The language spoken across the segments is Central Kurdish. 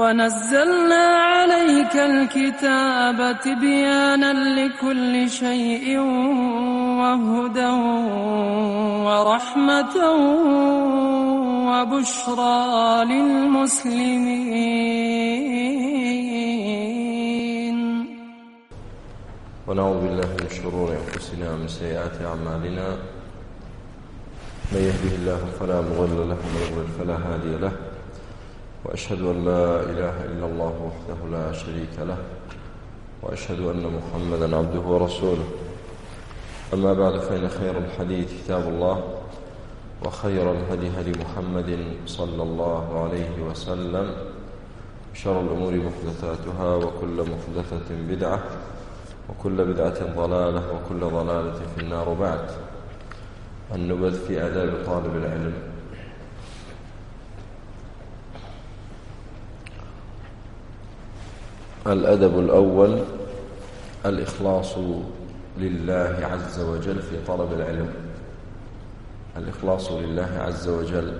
ونزلنا عليك الكتاب تبيانا لكل شيء وهدى ورحمة وبشرى للمسلمين ونعوذ بالله من شرور أنفسنا ومن سيئات أعمالنا من يهده الله فلا مضل له ومن يضلل فلا هادي له وأشهد أن لا إله إلا الله وحده لا شريك له وأشهد أن محمدا عبده ورسوله أما بعد فإن خير الحديث كتاب الله وخير الهدي هدي محمد صلى الله عليه وسلم شر الأمور محدثاتها وكل محدثة بدعة وكل بدعة ضلالة وكل ضلالة في النار بعد النبذ في آداب طالب العلم الأدب الأول الإخلاص لله عز وجل في طلب العلم الإخلاص لله عز وجل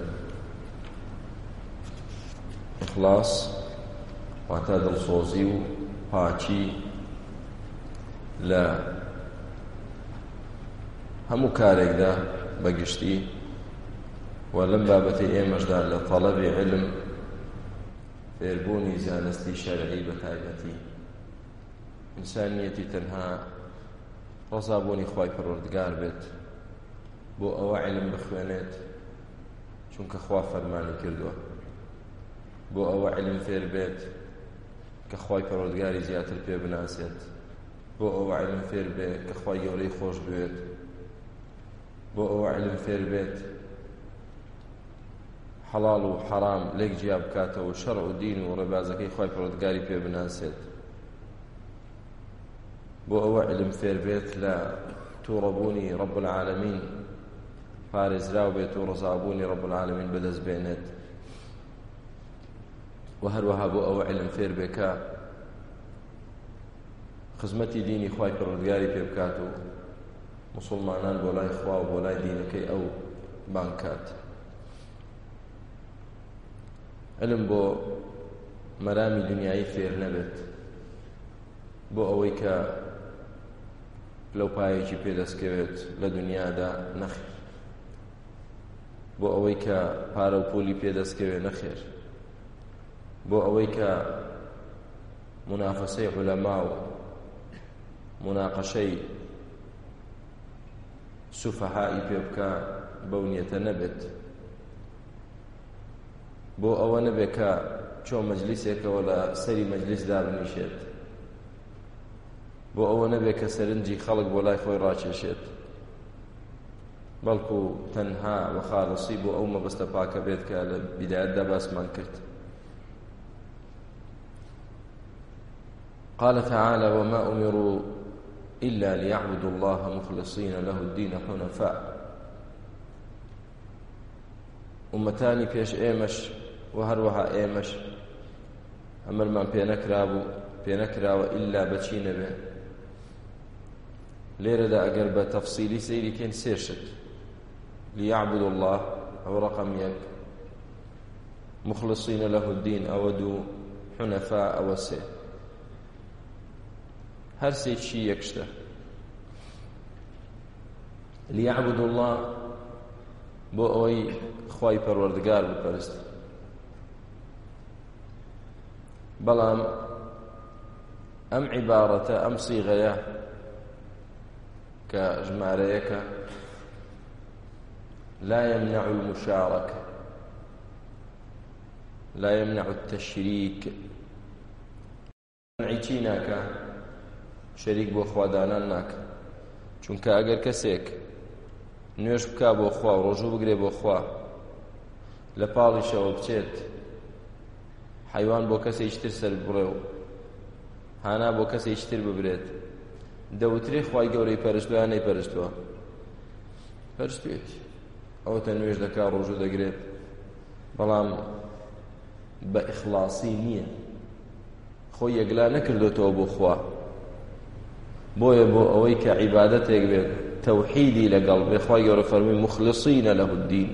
إخلاص واتاد الصوزي وباتشي لا هەموو کارێکدا بەگشتی و لەم بابەتی ئێمەشدا لە تەڵەبی علم فێربوونی زانستی شەرعی بە تایبەتی ئینسانیەتی تەنها ڕزابوونی خی پەڕۆردگار بێت بۆ ئەوە علم بخوێنێت چونکە خوا فەرمانی کردووە بۆ ئەوە علم فێر بێت کە خی پەڕۆردگاری زیاتر پێ بناسێت بۆ ئەوە علم فێر بێت کە خی گەورەی خۆش بێت بۆ ئەوە علم فێر بێت حەڵال و حەرام لێک جیا بکاتەوە شەڕ و دین و ڕێبازەکەی خۆی پڕۆتگاری پێ بناسێت بۆ ئەوە علم فێر بێت لە تووڕەبوونی ڕب العالمین پارێزراو بێت و ڕزابوونی ڕب العالمین بەدەست بێنێت و هەروەها بۆ ئەوە علم فێر بێکە خزمەتی دینی خی پڕۆتگاری پێ بکات و مسلمانان بۆ لای خوا و بۆ لای دینەکەی ئەو بانکات. ئەلم بۆ مەرامی دنیای فێر نەبێت بۆ ئەوەی کە لەوپایەکی پێدەستکەوێت لە دنیادا نەخیر بۆ ئەوەی کە پارە و پۆلی پێدەستکەوێ نەخێر بۆ ئەوەی کە منافەسەی حولەما و مناقەشەی سوفەهایی پێ بکە بەو نیەتە نەبێت بۆ ئەوە نەبێت کە چۆ مەجلیسێکەوە لە سەری مەجلیس دابنیشێت بۆ ئەوە نەبێت کە سەرنجی خەڵک بۆ لای خۆی ڕاکێشێت بەڵکو تەنها وە خاڵسی بۆ ئەو مەبەستە پاکە بێت کە لە بیداەتدا باسمان کرد قال تعالى وما أمروا إلا ليعبدوا الله مخلصين له الدين حنفاء أمتاني بيش إيمش و هەروەها ئێمەش ئەمەمان پێنەکرابوو پێنەکراوە ئللا بەچی نەبێ لێرەدا ئەگەر بە تەفسیلی سەیریکەین سێشت لیعبد الله ئەو ڕقم یەک مخلصینە لە هودین ئەوە دوو حنەفا ئەوە سێ هەر سێکی یەکشتە لیعبد الله بۆ ئەوەی خی پەروەردگار بپەرستن بەڵام ئەم عیبارەتە ئەم سیغەیە کە ژمارەیەەکە لا يمنع المشاركة لا يمنع التشريك منعی ناکە شەریک بۆ خوادانان ناکە چونکە ئەگەر کەسێک نوێش بک بۆ خوا ڕۆژوو بگرێ بۆ خوا لە پاڵیشەوە بچێت حیوان بۆ کەسێکتر سەر بڕێ و هانا بۆ کەسێکتر ببرێت دەوتری خی گەورەی پەرستویان نەی پەرستووە پەرستێت ئەوە تەنوێژ دەکا ڕۆژوو دەگرێت بەڵام بە ئیخلاصی نییە خۆی یەکلا نەکردوێتەوە بۆ خوا بۆیە بۆ ئەوەی کە عیباەتێک بێت تەوحیدی لەگەڵ بێخوای گەورە فەرمی مخلصینە لە هودین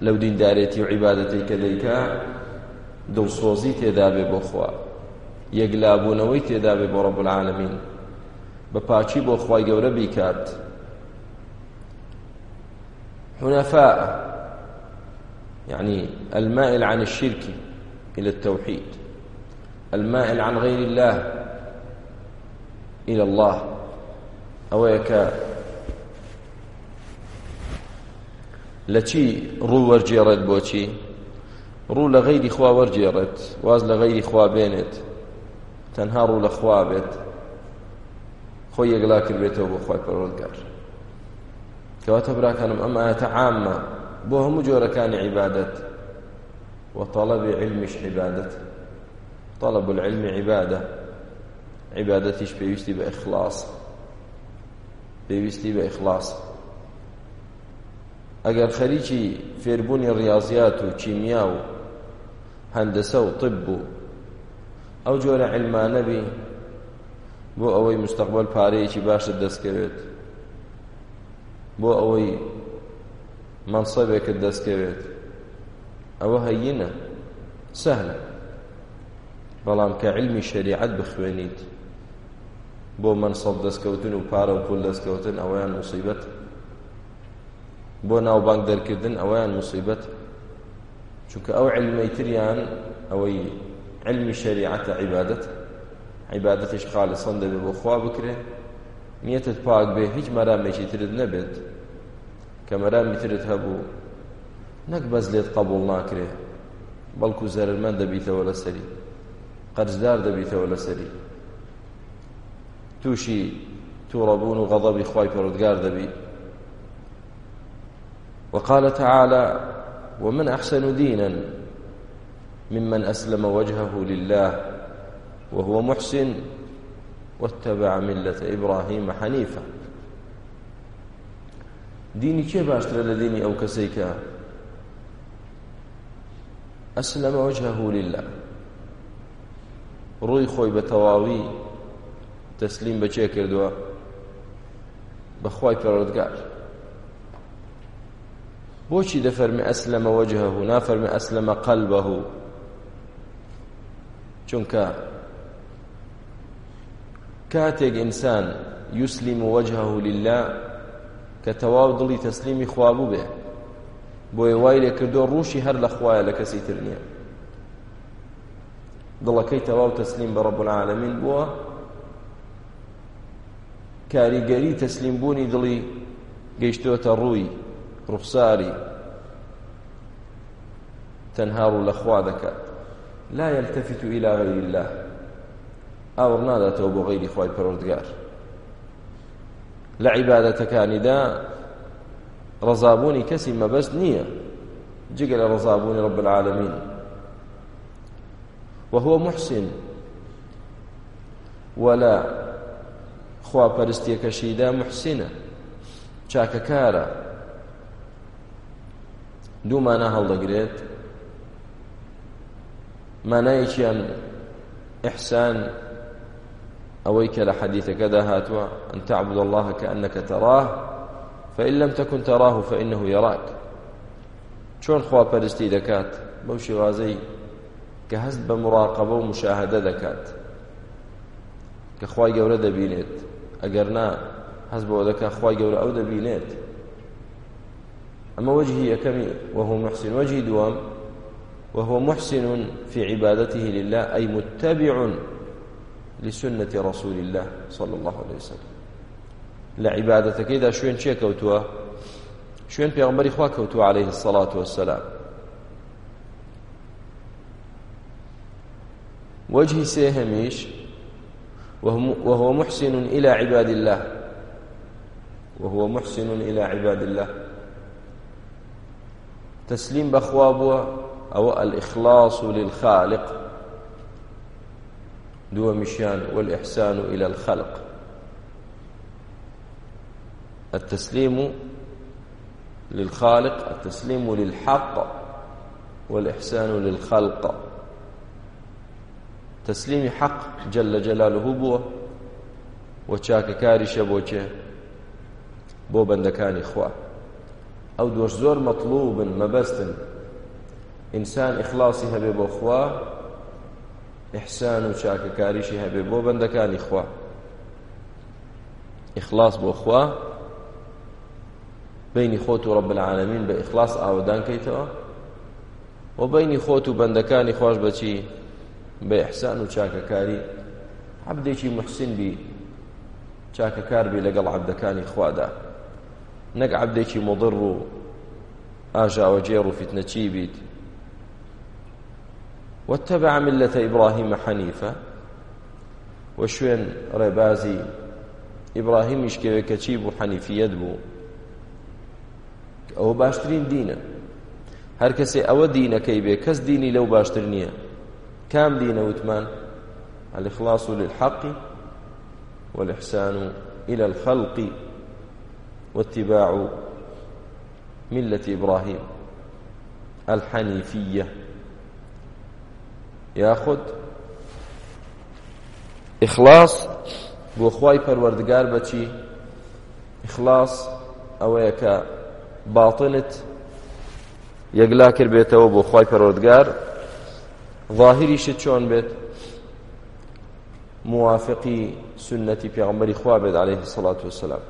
لەو دیندارێتی و عیباەتی کە دەیکا دڵسۆزی تێدابێ بۆ خوا یەکلابوونەوەی تێدابێ بۆ ڕەبولعاالمین بە پاچی بۆ خی گەورە بیکات حنفاء يعني المائل عن الشرك إلى التوحيد المائل عن غير الله إلى الله أويك لە چی ڕوو وەرجێڕێت بۆچی ڕوو لە غەیری خوا وەرجێڕێت واز لە غەیری خوا بێنێت تەنها ڕوو لە خوا بێت خۆی یەکلا کردبێتەوە بۆ خی پەرۆلگار کەواتە براکەنم ئەمە ئاەتە عامە بۆ هەموو جۆرەکانی عیبادەت وطلب علمش عبادة طلب العلم عبادة عبادتش بيوستي بإخلاص بيوستي بإخلاص ئەگەر خەریکی فێربوونی ڕاضیات و کیمیا و هەندەسە و طب بوو ئەو جۆرە علمانەبی بۆ ئەوەی مستەقبل پارەیەکی باشە دەستکەوێت بۆ ئەوەی منسەبێکت دەستکەوێت ئەوە هەیینە سەهلە بەڵام کە علمی شریعت بخوێنیت بۆ منسەڵ دەستکەوتن و پارە و پول دەستکەوتن ئەوەیان مصیبەتە بۆ ناوبانگ دەرکردن ئەویان مصیبەت چونکە ئەو علمەیتریان ئەوەی علمی شریعەتە عیبادەت عیبادەتش خالصا دەبێت بۆ خوا بکرێ نیەتت پاک بێ هیچ مەرامێکی ترت نەبێت کە مەرامی ترت هەبوو نەک بەس لێت قبول ناکرێ بەڵکو زەرمەند دەبیتەوە لەسەری قەرزدار دەبیتەوە لەسەری تووشی تووڕەبوون و غەڵەبی خی پەرودگار دەبیت وقال تعالى ومن أحسن دينا ممن أسلم وجهه لله وهو محسن واتبع ملة إبراهيم حنيفا ديني كي باشتر لديني أو كسيكا أسلم وجهه لله روي خوي بتواوي تسليم بچه کردوا بخواي پرودگار بۆچی دەفەرمی ئەسلمە وەجهه نافەرمی ئەسلمە قەلبه چونکە کاتێک ئینسان یوسلیم وەجهه لله کە تەواو دڵی تەسلیمی خوابوو بێ بۆیە وای لێ کردو ڕووشی هەر لە خوایە لە کەسی تر نییە دڵەکەی تەواو تەسلیم بە ڕەب العالمین بووە کاریگەری تەسلیم بوونی دڵی گەیشتوتە ڕووی ڕوخساری تەنها ڕوو لەخوا دەکات لا يلتفت إلى غير الله ئاوەڕ ناداتەوە بۆ غیری خی پەرۆردگار لە عیباەتەکانیدا ڕزابوونی کەسی مەبەست نییە جگە لە ڕزابوونی ڕب العالمین وهو محسن ولا خوا پەرستیەکەشیدا محسنە چاکەکارە دوو مانە هەڵدەگرێت مانایەکیان ئەحسان ئەوەی کە لە حەدیثەکەدا هاتووە ئەن تعبد الله كأنك تراه فإن لم تكن تراه فإنه يراك چۆن خواپەرستی دەکات بەو شێوازەی کە هەست بە مراقبە و مشاهدە دەکات کە خوای گەورە دەبینێت ئەگەر نا هەست بەوە دەکات خوای گەورە ئەو دەبینێت أما وجهي يكمي وهو محسن وجهي دوام وهو محسن في عبادته لله أي متبع لسنة رسول الله صلى الله عليه وسلم لعبادتك إذا شوين شيء كوتوا شوين بيغمبري خوا كوتوا عليه الصلاة والسلام وجهي سيهميش وهو محسن إلى عباد الله وهو محسن إلى عباد الله تەسلیم بەخوا بووە ئەوە ئەلئخلاص و للخالق دووە میشیان والإحسان إلى الخلق التسليم للخالق التسليم للحق والإحسان للخلق تسليم حق جل جلاله بوە وچاکەکاری شەبۆچێ بۆ بەندەکانی خوا ئەو دۆش زۆر مەطلوبن مەبەستن ئینسان ئیخلاصی هەبێ بۆ خوا ئحسان و چاکەکاریشی هەبێ بۆ بەندەکانی خوا ئیخلاص بۆ خوا بینی خۆت و ڕب العالمین بە ئیخلاص ئاودان کەیتەوە و بینی خۆت و بەندەکانی خۆش بەچی بە ئیحسان و چاکەکاری عبدێکی محسن بی چاکەکار بی لەگەڵ عبدەکانی خوادا نەک عبدێکی مضر و ئاژاوە جێڕ و فیتنەچی بیت واتبع ملة إبراهيم حنيفا وشوێن ڕێبازی ئیبراهیمیش کەوێکە چی بوو حەنیفیەت بوو ئەوە باشترین دینە هەر کەسێ ئەوە دینەکەی بێ کەس دینی لەو باشتر نییە کام دینە وتمان الإخلاص للحق والإحسان إلى الخلق واتباع ملة إبراهيم الحنيفية ياخذ إخلاص بۆ خی پەروەردگار بەچی خلاص ئەوەیە کە باڵت یەکلا کرد بێتەوە بۆ خی پەرۆردگار ظاهریشە چۆن بێت موافقی سنەتی پێغمبەری خوا بێت عليه سڵات وسلام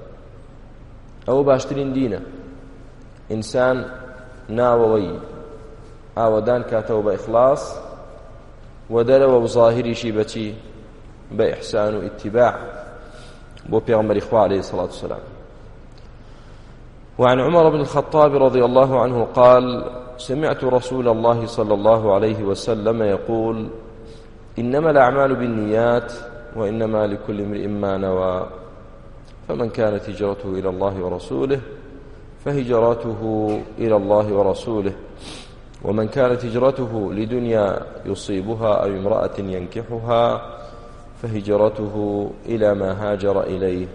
ئەوە باشترین دینە ئینسان ناوەوەی ئاوەدان کاتەوە بە ئیخلاص و دەرەوە بظاهریشی بەچی بە ئیحسان و ئیتیباع بۆ پێغمبەری خوا عليه الصلاة والسلام وعن عمر بن الخطاب رضي الله عنه قال سمعت رسول الله صلى الله عليه وسلم يقول إنما الأعمال بالنيات وإنما لكل امرئ ما نوى فمن كانت هجرته إلى الله ورسوله فهجرته إلى الله ورسوله ومن كانت هجرته لدنيا يصيبها أو امرأة ينكحها فهجرته إلى ما هاجر إليه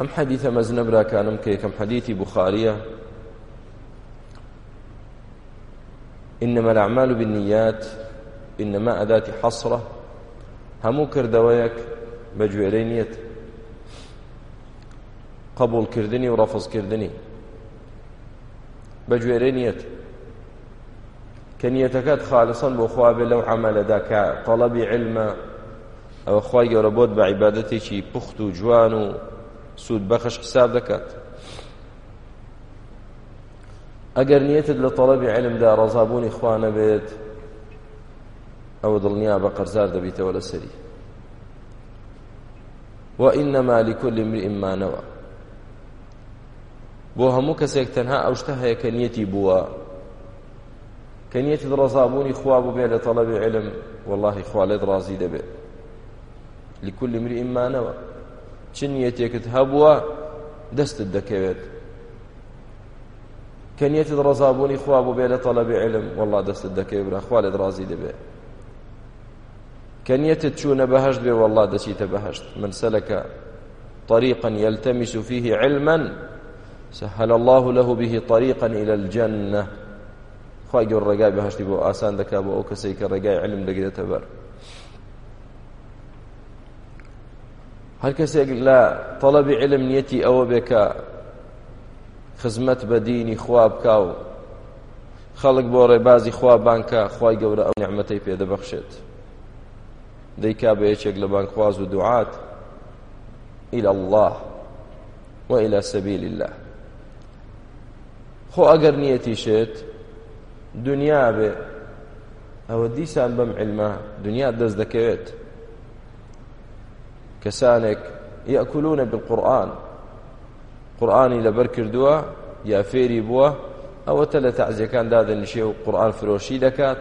أم حديث مزنبرا كان مكي كم حديث بخارية إنما الأعمال بالنيات إنما أداة حصرة همو كردويك بە گوێرەی نیەت قبولکردنی و ڕەفزکردنی بە گوێرە نیەت کە نیەتەکەت خالصن بۆ خوا بێ لەو عملەدا کە تەڵەبی علمە ئەوە خی گەورە بۆت بە عیباەتێکی پوخت و جوان و سوود بەخش حساب دەکات ئەگەر نیەتت لە تەڵەبی علمدا ڕزابوونی خوا نەبێت ئەوە دڵنیا بە قەرزار دەبیتەوە لەسەری وإنما لكل امرئ ما نوى بۆ هەموو کەسێک تەنها ئەو شتە هەیە کە نیەتی بووە کە نیەتی ڕزابوونی خوا ببێ لە تەڵەبی علم واللهی خوا لێت ڕازی دەبێت لكل امرئ ما نوى چ نیەتێکت هەبووە دەستت دەکەوێت کە نیەتی ڕزابوونی خوا ببێ لە تەڵەبی علم والله دەستت دەکەوێت برا خوا لێت ڕازی دەبێت کە نیەتت چوونە بەهشت بێ وەڵا دەچیتە بەهشت من سەلەکە طريقا يلتمس فيه علما سهل الله له به طريقا إلى الجنة خواهي جور رقاي بهشتي بو آسان دكا بو أوكسي كرقاي علم دقيدة تبر هل كسيك لا طلب علم نيتي أو بك خزمت بديني خواب كاو خلق بو ربازي خوابان كا خواهي جور أو نعمتي في دبخشت دەیکا بە یەکێک لە بانکخواز و دوعات إلى الله وإلى سبيل الله خۆ ئەگەر نیەتی شێت دنیا بێ ئەوە دیسان بەم علمە دنیا دەست دەکەوێت کەسانێک یەکولونە بالقورآن قورآانی لەبەر کردووە یا فێری بووە ئەوەتە لە تەعزیەکان دادەنیشێ و قورآن فرۆشی دەکات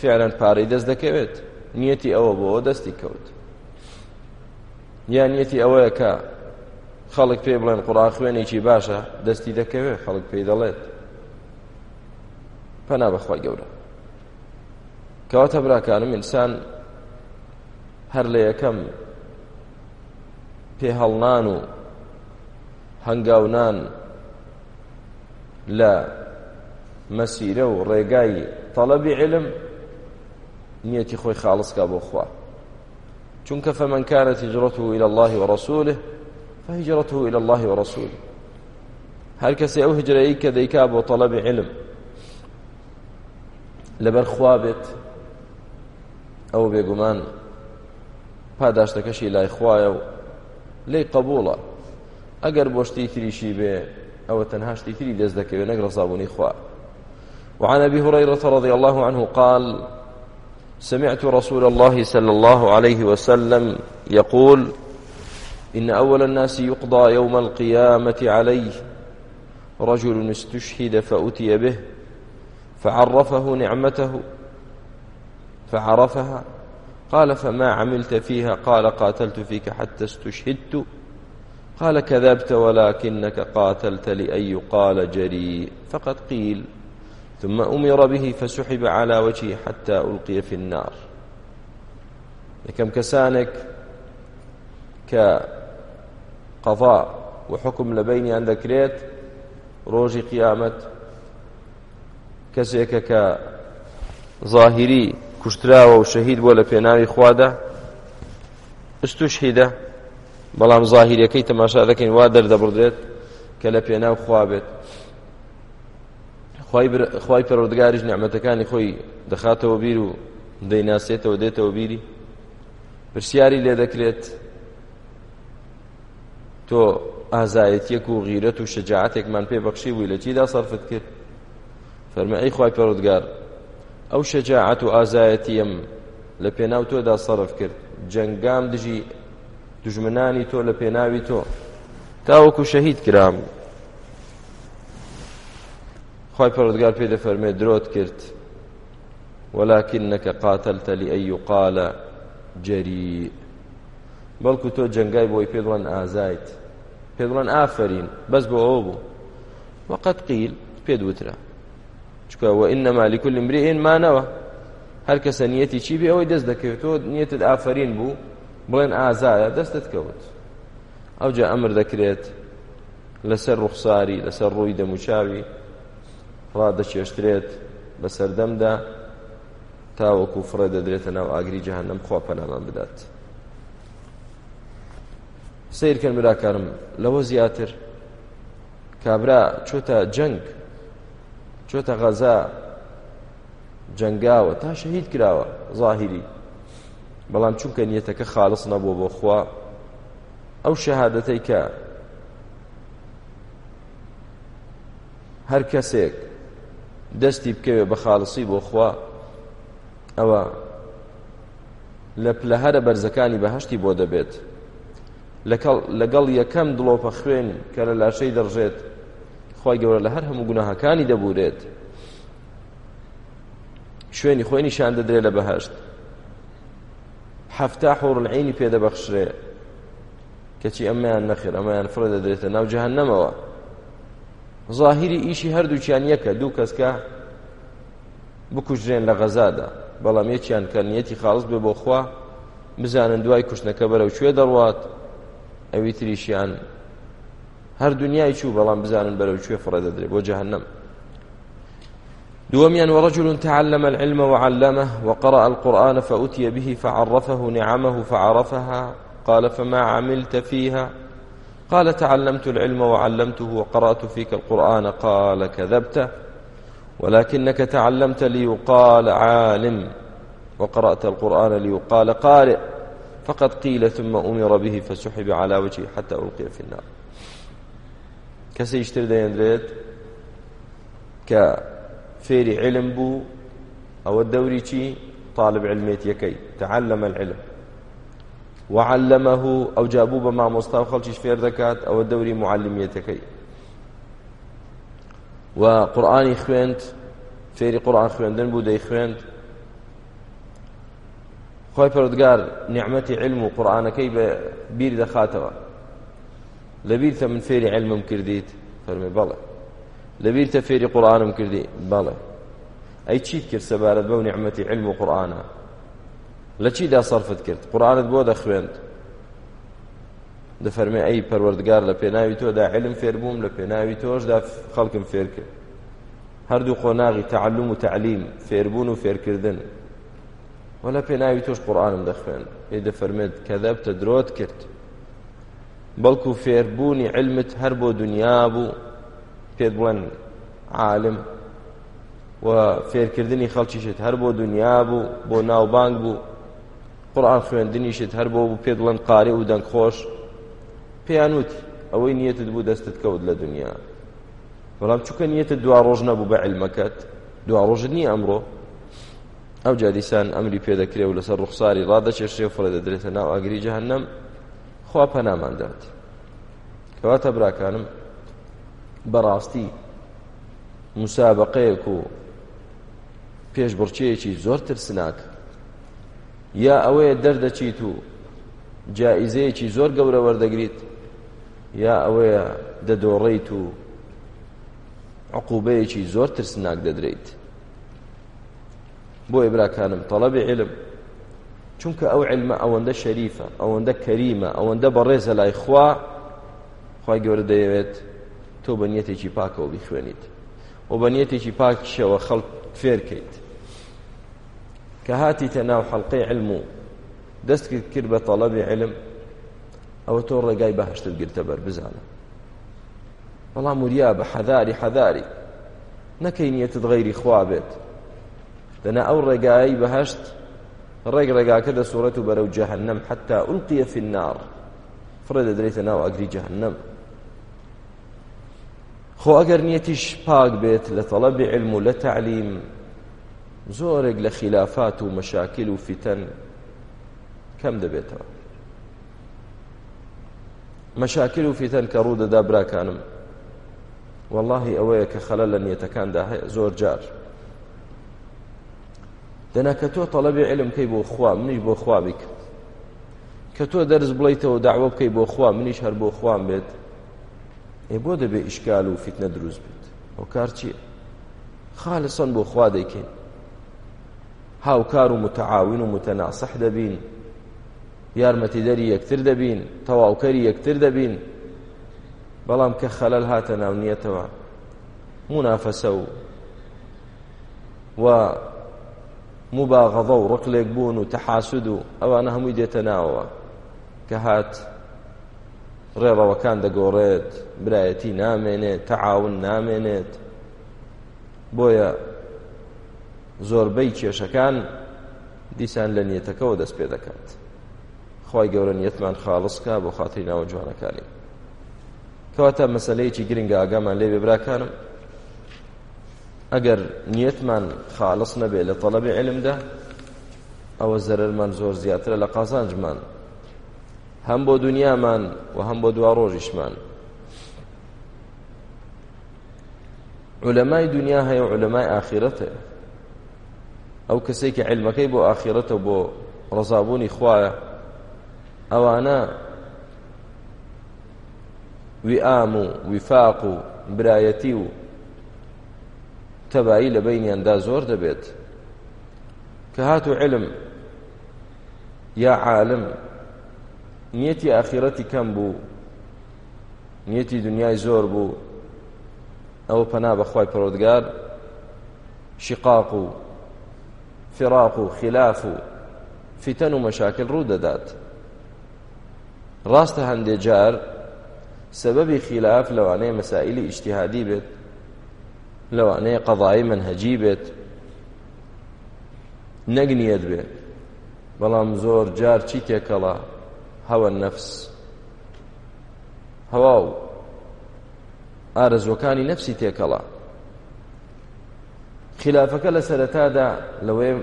فعلەن پارەی دەست دەکەوێت نیەتی ئەوە بۆەوە دەستی کەوت یان نیەتی ئەوەیە کە خەڵک پێ بڵێن قوڕا خوێنێکی باشە دەستی دەکەوێت خەڵک پێی دەڵێت پەنا بەخوای گەورە کەواتە براکانم ئینسان هەر لە یەکەم پێهەڵنان و هەنگاونان لە مەسیرە و ڕێگای تەڵەبی علم نیەتی خۆی خاڵسکە بۆ خوا چونکە فمن كانت هجرته إلى الله ورسوله فهجرته إلى الله ورسوله هر کسی ئەو هجرەیە کە دەیکا بۆ تەلەبی علم لەبەر خوا بێت ئەو بێگومان پاداشتەکەشی لای خوایە و لی قبوڵە ئەگەر بۆ شتی تریشی بێ ئەوە تەنها شتی تری دەست دەکەوێت نەک ڕزابوونی خوا وعن أبي هريرة رضي الله عنه قال سمعت رسول الله صلى الله عليه وسلم يقول إن أول الناس يقضى يوم القيامة عليه رجل استشهد فأتي به فعرفه نعمته فعرفها قال فما عملت فيها قال قاتلت فيك حتى استشهدت قال كذبت ولكنك قاتلت لأن يقال جريء فقد قيل ثم أمر به فسحب على وجهه حتى ألقي في النار يكم كسانك كقضاء وحكم لبيني عند كريت روجي قيامة كسيك كظاهري کوشتراوە و شەهید بۆ لە پێناوی خوادا استوشهیدە بەڵام زاهیرەکەی تەماشا دەکەین وا دەردەبڕدێت کە لە پێناو خوابێت خی پەرۆدگاریش نعممەتەکانی خۆی دەخاتەوە بیر و دەیناسێتەوە دێتەوە بیری پرسیاری لێ دەکرێت تۆ ئازایەتیەک و غیرەت و شەجاعاتێکمان پێ بەخشی بووی لە چیدا سەرفت کرد فەرمەی خی پەرۆدگار ئەو شەجاعات و ئازایەتیم لە پێناو تۆدا سەرف کرد جەنگام دژی دژمنانی تۆ لە پێناوی تۆ تاوەکو شەهید کرام خی پەرودگار پێ دەفەرمێ درۆت کرد وەلاکردنەکە قاتەلتە لی ئەی وقالە جەری بەڵکو تۆ جەنگای بۆی پێ بڵێن ئازایت پێ بڵێن ئافرین بەس بۆ ئەو بوو وەقەت قیل پێ دووترە چکە وئینەما لیکل مرئین مانەوە هەر کەسە نیەتی چی بێ ئەوەی دەست دەکەوێت تۆ نیەتت ئافرین بوو بڵێن ئازایە دەستت کەوت ئەوجا ئەمر دەکرێت لەسەر ڕوخساری لەسەر ڕووی دەموچاوی ڕادەچێشترێت بە سەردەمدا تاوەکو فڕێ دەدرێتە ناو ئاگری جەهنم خوا پەنامان بدات سیرکەن براکارم لەوە زیاتر کابرا چۆتە جەنگ چۆتە غەزا جەنگاوە تا شەهید کراوە زاهری بەڵام چونکە نیەتەکە خاڵص نەبووە بۆ خوا ئەو شەهادەتەی کە هەر کەسێک دەستی بکەوێ بە خاڵسی بۆ خوا ئەوە لە پلە هەرە بەرزەکانی بەهشتی بۆ دەبێت لەگەڵ یەکەم دڵۆپە خوێن کە لە لاشەی دەڕژێت خی گەورە لە هەر هەموو گوناهەکانی دەبورێت شوێنی خۆی شان دەدرێت لە بەهشت حەفتا حۆڕعینی پێدەبەخشرێ کەچی ئەمەیان نەخیر ئەمەیان فڕە دەدرێتە ناو جەهنەمەوە ظاهری ئیشی هەردووچیان یەکە دوو کەس کە بکوژرێن لە غەزادا بەڵام یەکیان کە نیەتی خاڵز بێ بۆ خوا بزانن دوای کوشتنەکە بەرەو کوێ دەڕوات ئەوی تریشیان هەر دنیای چوو بەڵام بزانن بەرەو کوێ فڕە دەدرێ بۆ جەهنم دوميا ورجل تعلم العلم وعلمه وقرأ القرآن فأتي به فعرفه نعمه فعرفها قال فما عملت فيها قال تعلمت العلم وعلمته وقرأت فيك القرآن قال كذبت ولكنك تعلمت ليقال عالم وقرأت القرآن ليقال قارئ فقد قيل ثم أمر به فسحب على وجهه حتى ألقي في النار کەسی یشتر دەێنرێت کە فێری علم بوو ئەوە دەوری چی طالب علمێت یەکەی تعلم العلم وعلمه ئەو جابوو بە مامۆستا و خەڵکیش فێر دەکات ئەوە دەوری معلمیەتەکەی و قورآانی خوێند فێری قورآن خوێندن بوو دەی خوێند خۆی پەرودگار نیعممەتی علم و قورآانەکەی بە بیر دەخاتەوە لەبیرتە من فێری علمم کردیت فەرمی بەڵێ لەبیرتە فێری قورآانم کردی بەڵێ ئەی چیت کرد سەبارەت بەو نیعممەتی علم و قورآانە لە چیدا سەرفت کرد قورآانت بۆ دەخوێنند دەفەرمێ ئەی پەروەردگار لە پێناوی تۆدا علم فێربووم لە پێناوی تۆشدا خەڵکم فێر کرد هەردوو قۆناغی تعلم و تعلیم فێربوون و فێرکردن وەلا پێناوی تۆش قورآانم دەخوێن ێ دەفەرمێت کەدەبتە درۆت کرد بەڵکو فێربوونی علمت هەر بۆ دنیا بوو پێت بڵێن عالم و فێرکردنی خەڵکیشت هەر بۆ دنیا بوو بۆ ناوبانگ بوو قورآن خوێندنیشت هەر بۆ بوو پێ دڵەن قاری و دەنگخۆش پێیانوت ئەوەی نیەتت بوو دەستت کەوت لە دنیا بەڵام چووکە نیەتە دوا ڕۆژ نەبوو بە علمەکەت دوا ڕۆژ نی ئەمڕۆ ئەو جاریسان ئەمری پێدەکرێ و لەسەر ڕوخساری ڕادەچێشێ فڕە دەدرێتە ناو ئاگری جەهنەم خوا پەنامان دات کەواتە براکانم بەڕاستی مسابقەیەک و پێشبڕچەیەکی زۆر ترسناک یا ئەوەیە دەردەچیت و جائزەیەکی زۆر گەورە وەردەگریت یا ئەوەیە دەدۆڕیت و عقوبەیەکی زۆر ترسناک دەدرێت بۆ ئێبراکانم تەڵەبی علم چونکە ئەو علمە ئەوەندە شەریفە ئەوەندە کەریمە ئەوەندە بەڕێزە لای خوا خی گەورە دەیەوێت تۆ بەنیەتێکی پاکەوە بیخوێنیت و بەنیەتێکی پاکشەوە خەڵک فێرکەیت کە هاتیتە ناو حەڵلقی علم و دەستکرد کرد بە تەڵەبی علم ئەوە تۆ ڕێگای بەهشتت گرتە بەر بزانە بەڵام وریا بە حەداری حەداری نەکەی نیەتت غەیری خوا بێت دەنا ئەو ڕێگایی بەهشت ڕێگ ڕێگاکە دە سوورەت و بەرەو جەهنم حتا ئولقیە في النار فڕێ دەدرێتە ناو ئەگری جەهنم خۆ ئەگەر نیەتیش پاک بێت لە تەڵەبی علم و لە تعلیم زۆرێک لە خلافات و مەشاکل و فیتەن کەم دەبێتەوە مەشاکل و فیتەن کە ڕوو دەدا براکانم واللهی ئەوەیە کە خەلە لە نیەتەکاندا زۆر جار دەنا کە تۆ تەڵەبی علم کەی بۆ خوا منیش بۆ خوا بیکە کە تۆ دەرز بڵیتەوە داوە بکەی بۆ خوا منیش هەر بۆ خوام بێت ێ بۆ دەبێ ئیشکال و فیتنە دروست بێت ئەو کار چییە خالصن بۆ خوا دەیکەین هاوکار و متعاون و متناسح دەبین یارمەتیدەری یەکتر دەبین تەواوکەری یەکتر دەبین بەڵام کە خەلەل هاتە ناونیەتەوە منافەسە و و مباغەڵە و ڕقلێک بوون و تەحاسود و ئەوانە هەمووی دێتە ناوەوە کە هات ڕێڕەوەکان دەگۆڕێت برایەتی نامێنێت تەعاون نامێنێت بۆیە زۆربەی کێشەکان دیسان لە نیەتەکەەوە دەست پێ دەکات خی گەورە نیەتمان خاڵسکە بۆ خااتری ناوە جوانەکانی کەواتە مەسلەیەکی گرنگە ئاگامان لێ بێبراکانم ئەگەر نیەتمان خاڵس نەبێ لە تەڵەبی علمدا ئەوە زەرمان زۆر زیاترە لە قازانجمان هەم بۆ دنیامان و هەم بۆ دوا ڕۆژیشمان علەمای دنیا هەیە و علەمای ئاخیرەتەیە ئەو کەسێک کە علمەکەی بۆ ئاخیرەتەوە بۆ ڕزابوونی خوایە ئەوانە وئام و وفاق و برایەتی و تەبایی لە بینیاندا زۆر دەبێت کە هاتو علم یا عالم نیەتی ئاخیرەتی کەم بوو نیەتی دنیای زۆر بوو ئەوە پەنا بەخوای پرۆدگار شقاق و فراق و خلاف و فتن و مەشاکل ڕوو دەدات ڕاستە هەندێ جار سەبەبی خلاف لەوانەیە مەسائلی ئیشتیهادی بێت لەوانەیە قەضایی منهەجی بێت نەگنیەت بێت بەڵام زۆر جار چی تێکەڵە هەوە نەفس هەوا و ئارەزوەکانی نەفسی تێکەڵە خلافەکە لە سەرەتادا لەوەی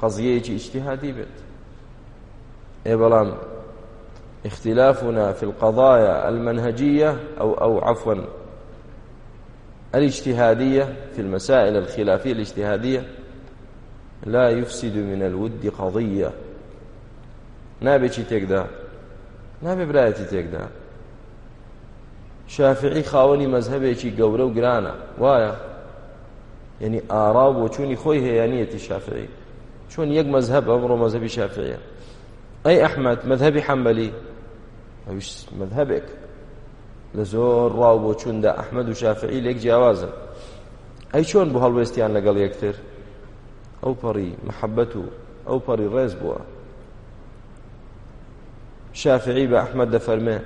قەزیەیەکی ئیشتیهادی بێت ئێ بەڵام اختلافنا في القضايا المنهجية أو, أو عفوا الاجتهادية في المسائل الخلافية الاجتهادية لا يفسد من الود قضية نابێ چی تێکدا نابێ برایەتی تێکدا شافعی خاوەنی مەذهبێکی گەورە و گرانە وایە یعنی ئارا بۆ چوونی خۆی هەیەنیەتی شافعی چون یەک مەذهب ئەمڕۆ مەذهبی شافعیە ئەی ئەحمد مەذهبی حەمبەلی ئەوش مەذهبێک لە زۆر ڕاو بۆ چووندا ئەحمد و شافعی لێک جیاوازن ئەی چۆن بۆ هەڵوێستیان لەگەڵ یەکتر ئەو پەڕی محەبەت و ئەو پەڕی ڕێز بووە شافعی بە ئەحمد دەفەرمێ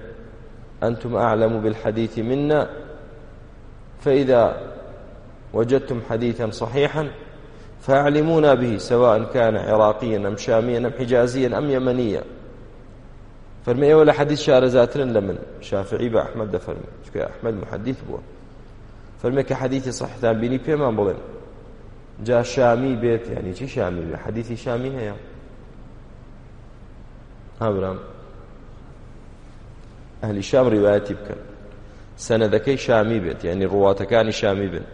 ئەنتم ئەعلم بالحەدیثی منا فەئیدا وجدتم حديثا صحيحا فاعلمونا به سواء كان عراقيا أم شاميا أم حجازيا أم يمنيا فرمي ولا حديث شارزاترن لمن شافعي بأحمد دفرمي شكا أحمد محدث بوا فرمي كحديث صحيح بيني بيما بلن جا شامي بيت يعني چي شامي بيت حديثي شامي هيا ها برام ئەهلی شام ڕیواەتی بکەن سەنەدەکەی شامی بێت یعنی ڕواتەکانی شامی بن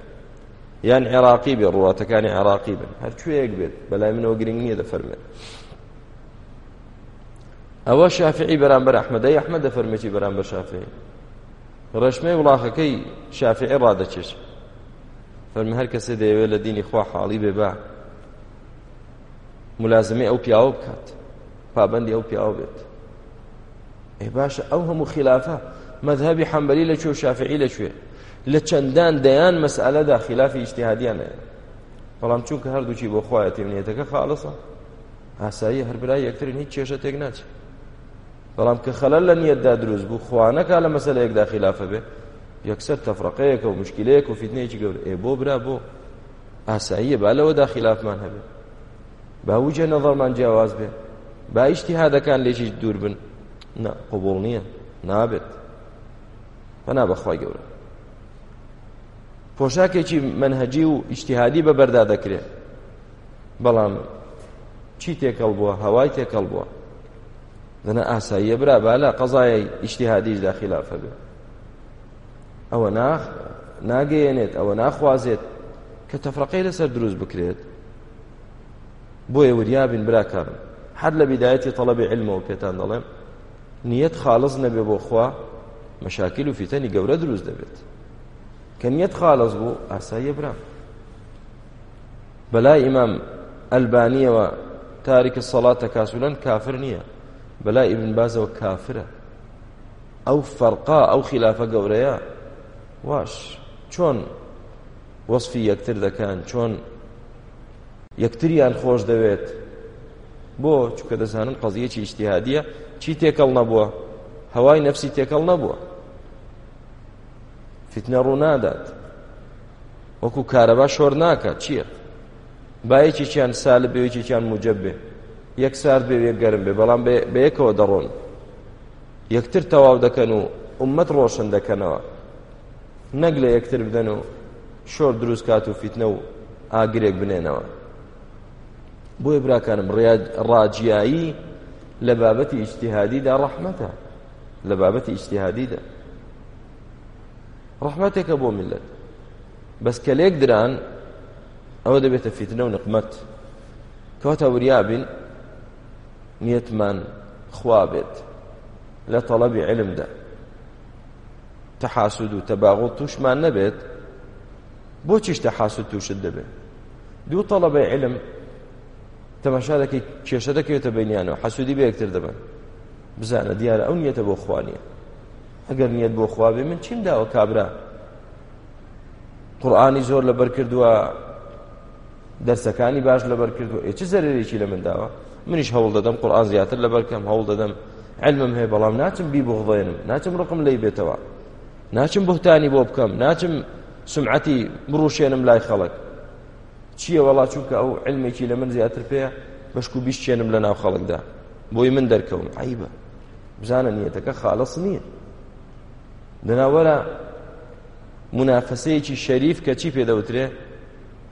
یان عێراقی بێ ڕواتەکانی عراقی بن هەرچوەیەک بێت بەلای منەوە گرنگ نییە دەفەرمێت ئەوە شافعی بەرامبەر ئەحمەدەی ئەحمە دەفەرمەی بەرامبەر شافعی ڕەشمەی وڵاخەکەی شافعی ڕادەچێت فەرمی هەر کەسێ دەیەوێت لە دینی خوا حاڵی بێ با ملازمەی ئەو پیاوە بکات پابندی ئەو پیاوە بێت ئێ باشە ئەو هەموو خلافە مەذهبی حەمبەلی لەکوێ و شافعی لەکوێ لە چەندان دەیان مەسئلەدا خلافی ئیشتیهادیانە بەڵام چونکە هەردووچی بۆ خۆیەتی منێتەکە خاڵسە ئاسایی هەربرای یەکترین هیچ کێشە تێک ناچێت بەڵام کە خەلەل لە نیەتدا دروست بوو خوانەکە لە مەسلەیەکدا خلافە بێ یەکسەر تەفرەقەیەکە و مشکلەیەک و فیتنەیەکی گەور ئێ بۆ برا بۆ ئاساییە بالەوەدا خلافمان هەبێ باوجە نەظەرمان جیاواز بێ با ئیشتیهادەکان لێکیش دوور بن قبول نییە نابێت بەنا بەخوای گەورە پۆشاکێکی منهجی و ئیشتیهادی بە بەردا دەکرێت بەڵام چی تێکەڵ بووە هەوای تێکەڵ بووە دەنا ئاساییە برا بالا قەزایە ئیشتیهادیش دا خلافە بێ ئەوە ناگەیەنێت ئەوە ناخوازێت کە تەفرەقەی لەسەر دروست بکرێت بۆیە وریابن براکارن هەر لە بیدایەتی تەڵەبی علمەوە پێتان دەڵێم نیەت خاڵز نەبێ بۆ خوا مەشاکیل و فیتەنی گەورە دروست دەبێت کە نیەت خاڵەز بوو ئاساییە برا بەلای ئیمام ئەلبانیەوە تاریکە سەڵاتە کاسولەن کافر نییە بەلای ئیبن بازەوە کافرە ئەو فەرقا ئەو خلافە گەورەیە واش چۆن وەصفی یەکتر دەکەن چۆن یەکتریان خۆش دەوێت بۆ چونکە دەزانن قەزیەکی ئیشتیهادیە چی تێکەڵ نەبووە هەوای نەفسی تێکەڵ نەبووە فتنە ڕوو نادات وەکو کارەبا شۆر ناکات چییە باەکی چیان سال بێوێکی چیان موجب بێ یەک سار بێ یەک گەرم بێ بەڵام بەیەکەوە دەڕۆن یەکتر تەواو دەکەن و عمەت ڕۆشن دەکەنەوە نەک لە یەکتر بدەن و شۆر دروست کات و فیتنە و ئاگرێک بنێنەوە بۆی براکانم ڕاجیایی لە بابەتی ئیجتیهادیدا ڕەحمەتە لە بابەتی ئیجتیهادیدا ڕحمەتێکە بۆ میلت بەس کە لێک دران ئەوە دەبێتە فیتنە و نقمەت کەواتە وریابین نیەتمان خوا بێت لە تەڵەبی علمدا تەحاسود و تەباغڵ تووشمان نەبێت بۆچیش تەحاسود تووشت دەبێت دوو تەڵەبەی علم تەماشا دەکەی کێشە دەکەوێتە بینیانەوە حەسوودی بە یەکتر دەبن بزانە دیارە ئەو نیەتە بۆ خوانیە ئەگەر نیەت بۆ خواابێ من چیم داوە کابرا قورآانی زۆر لەبەر کردووە دەرسەکانی باش لەبەر کردووە چ زەرێکی لە منداوە منیش هەوڵ دەدەم قورآان زیاتر لەبەرکەم هەوڵ دەدەم علمم هەیە بەڵام ناچم بی بۆغڵێنم ناچم ڕقم لی بێتەوە ناچم بهتانی بۆ بکەم ناچم سمعەتی بڕوشێنم لای خەڵک چییە وڵات چونکە ئەو علمێکی لە من زیاتر پێەیە بەشک و بیشتێنم لە ناو خەڵکدا بۆی من دەرکەوم عیبە بزانە نیەتەکە خاڵس نییە لەناوەرە منافەسەیەکی شەریف کە چی پێدەوترێ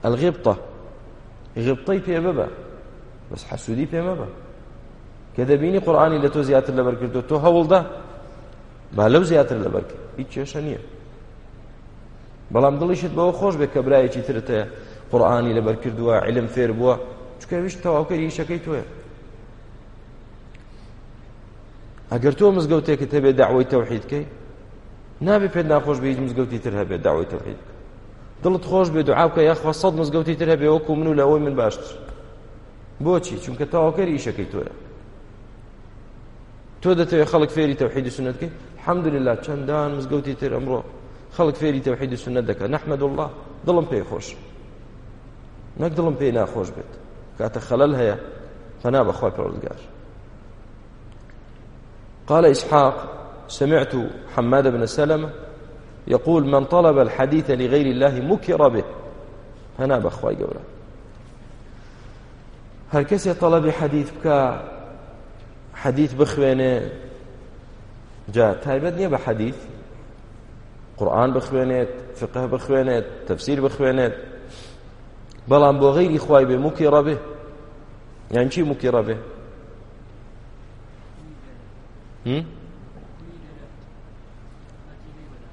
ئەلغیبتە غبتەی پێ ببە بەس حەسوودی پێمەبە کە دەبینی قورآانی لە تۆ زیاتر لەبەر کردو تۆ هەوڵدا با لەو زیاتر لەبەر هیچ کێشە نییە بەڵام دڵیشت بەوە خۆش بێ کە برایەکی ترتە قورآانی لەبەر کردووە علم فێر بووە چکەویش تەواوکەری شەکەی تۆیە ئەگەر تۆ مزگەوتێککە تەبێ داعوەی تەوحیدکەی نابێ پێت ناخۆش بە هیچ مزگەوتی تر هەبێت داوای تەوحید دڵت خۆش بێ دوعاکە یاخوا سەد مزگەوتی تر هەبێ وەکو من و لەوەی من باشتر بۆچی چونکە تاواکەری ئیشەکەی تۆیە تۆ دەتەوێت خەڵک فێری تەوحید سنت بکەی حەمد لله چەندان مزگەوتی تر ئەمڕۆ خەڵک فێری تەوحید سنت دەکە نەحمد الله دڵم پێی خۆش نەک دڵم پێی ناخۆش بێت کاتە خەلەل هەیە فەنا بەخوای پەروردگار قال إسحاق سمعت حماد بن سلمة يقول من طلب الحديث لغير الله مكر به هنا بخواي قولا هل كسي طلب حديث بك حديث بخوينه جاء تايبت نية بحديث قرآن بخوينت فقه بخوينت تفسير بخوينت بەڵام بۆ غیری خوای بێ موکی ڕەبێ یان چی موکی ڕەبێ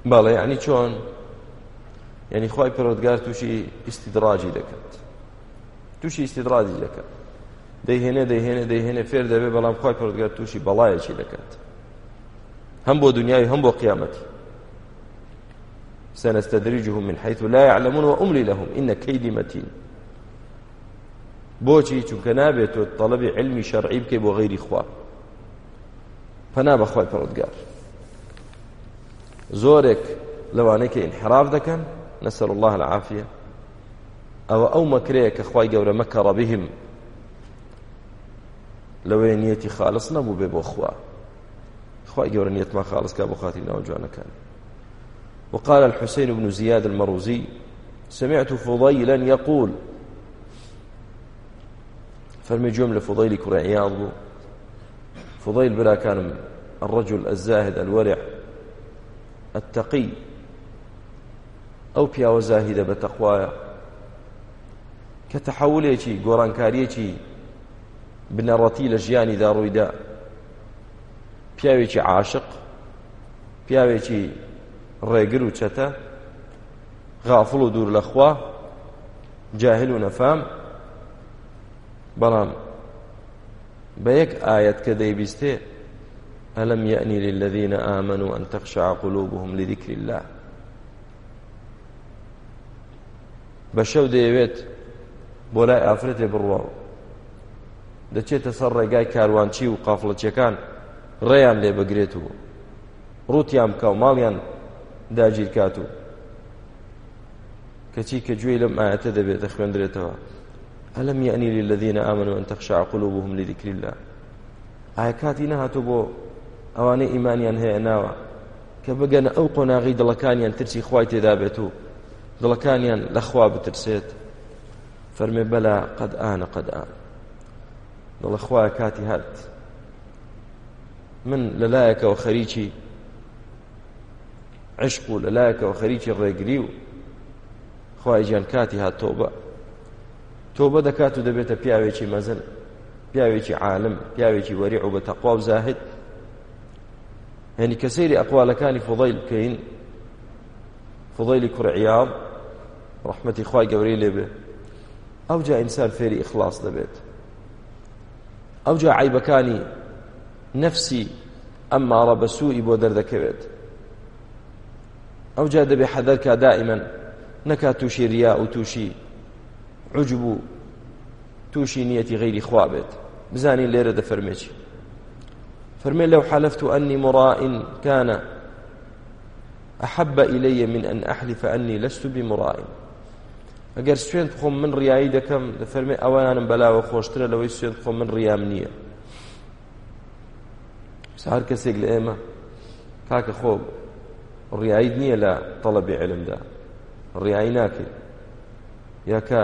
باڵێ ینی چۆن یعنی خی پرۆدگار تووشی ئیسیدراجی دەکات تووشی ئیسیدراجی دەکات دەیهێنێ دەیهێنێ دەیهێنێ فێر دەبێ بەڵام خی پرۆدگار تووشی بەڵایەکی دەکات هەم بۆ دنیای هەم بۆ قیامەتی سنستدرجهم من حيث لا يعلمون وأملي لهم إن كيدي متين بۆچی چونکە نابێت تۆ تەڵەبی علمی شەرعی بکەی بۆ غیری خوا پەنا بەخوای پەرۆدگار زۆرێک لەوانەیە کە انحراف دەکەن نسأل الله العافية أو أو مكرية كخواي قورة مكر بهم لو نيتي خالص نبو بيبو خوا خواي قورة نيت ما خالص كابو خاتي نوجوانا كان وقال الحسين بن زياد المروزي سمعت فضيلا يقول فرمي جملة فضيل كرعياض فضيل بلا كان الرجل الزاهد الورع ئەتەقی ئەو پیاوە زاهیدە بە تەخوایە کە تەحولێکی گۆڕانکاریەکی بنەڕەتی لە ژیانیدا ڕوویدا پیاوێکی عاشق پیاوێکی ڕێگر و چەتە غافڵ و دوور لەخوا جاهل و نەفام بەڵام بە یەک ئاەت کە دەیبیستێ ألم يأن للذين آمنوا أن تخشع قلوبهم لذكر الله بەشەو دەیەوێت بۆ لای ئافرەتێ بڕواوە دەچێتە سەر ڕێگای کاروانچی و قافڵەچەکان ڕێیان لێ بگرێت و ڕوتیان بکە و ماڵیان داگیرکات و کەچی کە گوێی لەم ئاەتە دەبێتە خوێندرێتەوە ئەلم یعنی للذین ئامنوا ان تخشع قلوبهم لذکر الله ئایا کاتی نەهاتوو بۆ ئەوانەی ئیمانیان هەیە ناوە کە بگەنە ئەو قۆناغی دڵەکانیان ترسی خوای تێدا بێت و دڵەکانیان لەخوا بترسێت فەرمێ بەلا قەد ئانە قەد ئان دڵەخوا کاتی هات من لەلایەکەوە خەریکی عشق و لەلایەکەوە خەریکی ڕێگری و خوای گیان کاتی هات تۆبە تۆبە دەکات و دەبێتە پیاوێکی مەزن پیاوێکی عالم پیاوێکی وەریع و بە تەقوا و زاهد هەنی کە سەیری ئەقوالەکانی فضیل بکەین فضیلی کوڕعیاض ڕحمەتی خوای گەورەی لێبێ ئەو جا ئینسان فێری ئیخلاص دەبێت ئەو جا عیبەکانی نەفسی ئەم ماڵە بە سوئی بۆ دەردەکەوێت ئەو جا دەبێ حەدەرکە دائیمەن نەکات تووشی ریا و تووشی عجب و تووشی نیەتی غەیری خوا بێت بزانین لێرە دەفەرمێکی فرمي لو حلفت أني مراء كان أحب إلي من أن أحلف أني لست بمراء ئەگەر سوێن بخۆم من ڕیایی دەکەم دەفەرمێ ئەوانم بەلاوە خۆشترە لەوەی سوێن بخۆم من ڕیام نییە هەر کەسێک لە ئێمە کاکە خۆ ڕیایی نییە لە تەڵەبی علمدا ڕیایی ناکەیت یاکە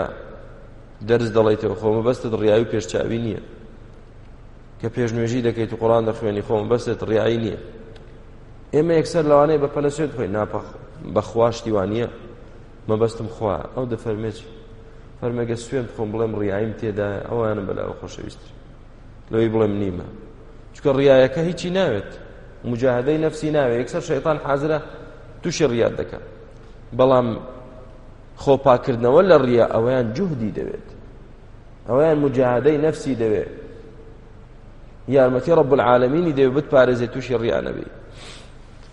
دەرز دەڵیتەوە خۆمە بەستت ڕیایی پێشچاوی نییە کە پێشنوێژی دەکەیت و قڕان دەخوێنی خۆم بەستێت ڕیایی نییە ئێمە یەکسەر لەوانەیە بە پەلەسێت خۆی ناپەخ بەخواشتی وانە مەبەستم خوا ئەو دەفەرمێت فەرمەگە سوێن خۆم بڵێم ڕیایم تێدا ئەویانە بەلاوە خۆشەویستر لەوەی بڵێم نیمە چکە ڕیایەکە هیچی ناوێت مجاهدەی نفسی ناوێت یەکسەر شەیتان حازرە تووشی ڕیاد دەکەن بەڵام خۆپاکردنەوە لە ڕیا ئەویان جوهدی دەوێت ئەویان مجاهدەی نفسی دەوێت يارمتي رب العالمين دي بت بارزي توشي الرياء نبي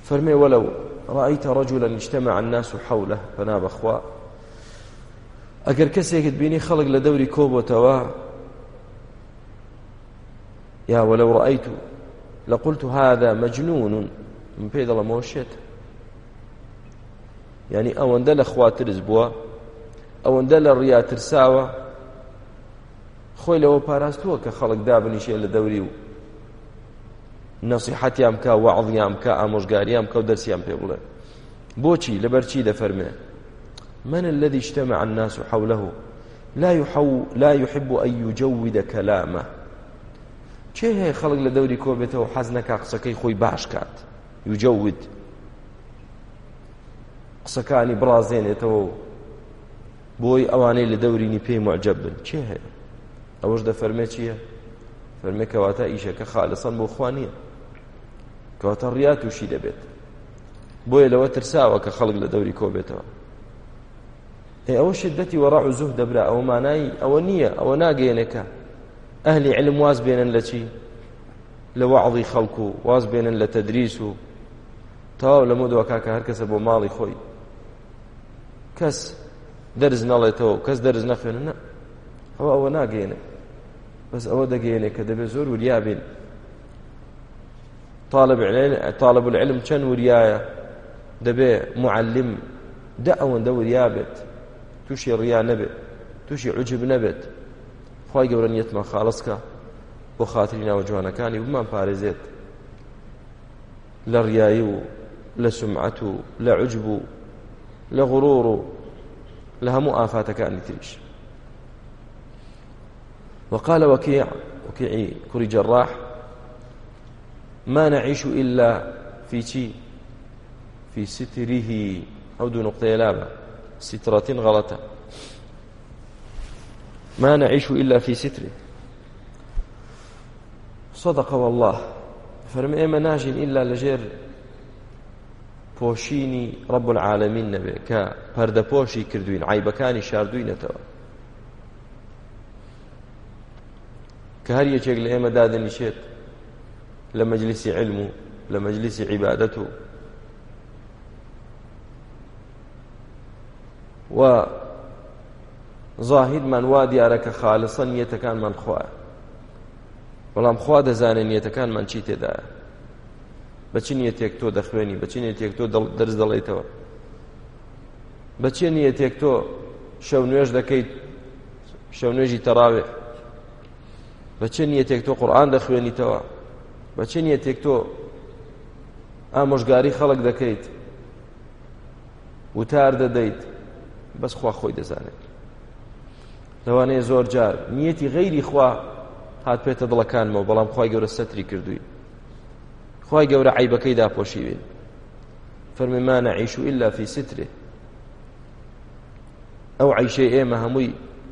فرمي ولو رأيت رجلا اجتمع الناس حوله فنا بخوا ئەگەر کەسێکت بینی خەڵک لە دەوری کۆبتەوە یاوە لەو ڕأیت و لە قلت هذا مجنون من پێی دەڵە مۆشێت ینی ئەوەندە لە خواترز بووە ئەوەندە لە ڕیاترساوە خۆی لەوە پاراستووە کە خەڵک دابنیشێ لە دەوری و نەسیحەتیان بکە وەعڵیان بکە ئامۆژگاریان بکە و دەرسیان پێ بڵێ بۆچی لەبەرچی دەفەرمێ من الذي اجتمع الناس حوله لا يحو لا يحب أن يجود كلامه چه هەیە خەڵک لە دەوری کۆبێتەوە حەز نەکا قسەکەی خۆی باش کات یوجەود قسەکانی بڕازێنێتەوە بۆی ئەوانەی لە دەورینی پێی معجب بن چێ هەیە ئەوەش دەفەرمێ چییە فەرمێکەواتە ئیشەکە خالصان بۆ خوانیە کەواتە ڕیا تووشی دەبێت بۆیە لەوە ترساوە کە خەڵک لە دەوری کۆبێتەوە ئەوە شدەتی وەڕ و زوح دەبرا ئەوە مانایی ئەوە نییە ئەوە ناگەێنەکە ئەهلی علم واز بێنن لە چی لە وعڵی خەڵکو و واز بێنن لە تەدریس و تاو لە مدوەکە کە هەر کەسە بۆ ماڵی خۆی کەس دەرز نەڵێتەوە کەس دەرز نەخوێنە ئەوە ئەوە ناگەێنە بەس ئەوە دەگەێنێ کە دەبێت زۆر وریابین طالب علم طالب العلم چەند وریایە دەبێ معلم دە ئەوەندە وریا بێت تووشی ڕیا نەبێت تووشی عجب نەبێت خی گەورە نیەتمان خاڵسکە بۆ خاتری ناوە جوانەکانی بمان پارێزێت لە ڕیایی و لە سمعەت و لە عجب و لە غڕۆڕ و لە هەموو ئافاتەکانی تریش وقال وكيع وكيعي كري جراح ما نعيش إلا في شي في ستره أو دو نقطة لابا سترة غلطة ما نعيش إلا في ستره صدق والله فرم ئێمە ناژین ئللا لەژێر پۆشینی ڕب العالمین نەبێ کە پەردەپۆشی کردوین عیبەکانی شاردوینەتەوە کە هەر یەکێک لە ئێمە دادنیشێت لە مەجلیسی علم و لە مەجلیسی عیبادەت و و زاهیدمان وا دیارە کە خالصە نیەتەکانمان خوایە بەڵام خوا دەزانێت نیەتەکانمان چی تێدایە بەچی نیەتێک تۆ دەخوێنی بەچی نیەتێک تۆ دەرز دەڵێتەوە بەچی نیەتێک تۆ شەو نوێژ دەکەیت شەو نوێژی تەراوێ بەچی نیەتێک تۆ قورآان دەخوێنیتەوە بە چ نیەتێک تۆ ئامۆژگاری خەڵک دەکەیت وتار دەدەیت بەس خوا خۆی دەزانێت لەوانەیە زۆر جار نیەتی غەیری خوا هات پێێتە دڵەکانمەوە بەڵام خی گەورە سەتری کردووی خی گەورە عیبەکەی داپۆشیوێن فەرمیمانە عیش و ئللا فی سترێ ئەو عیشەی ئێمە هەمووی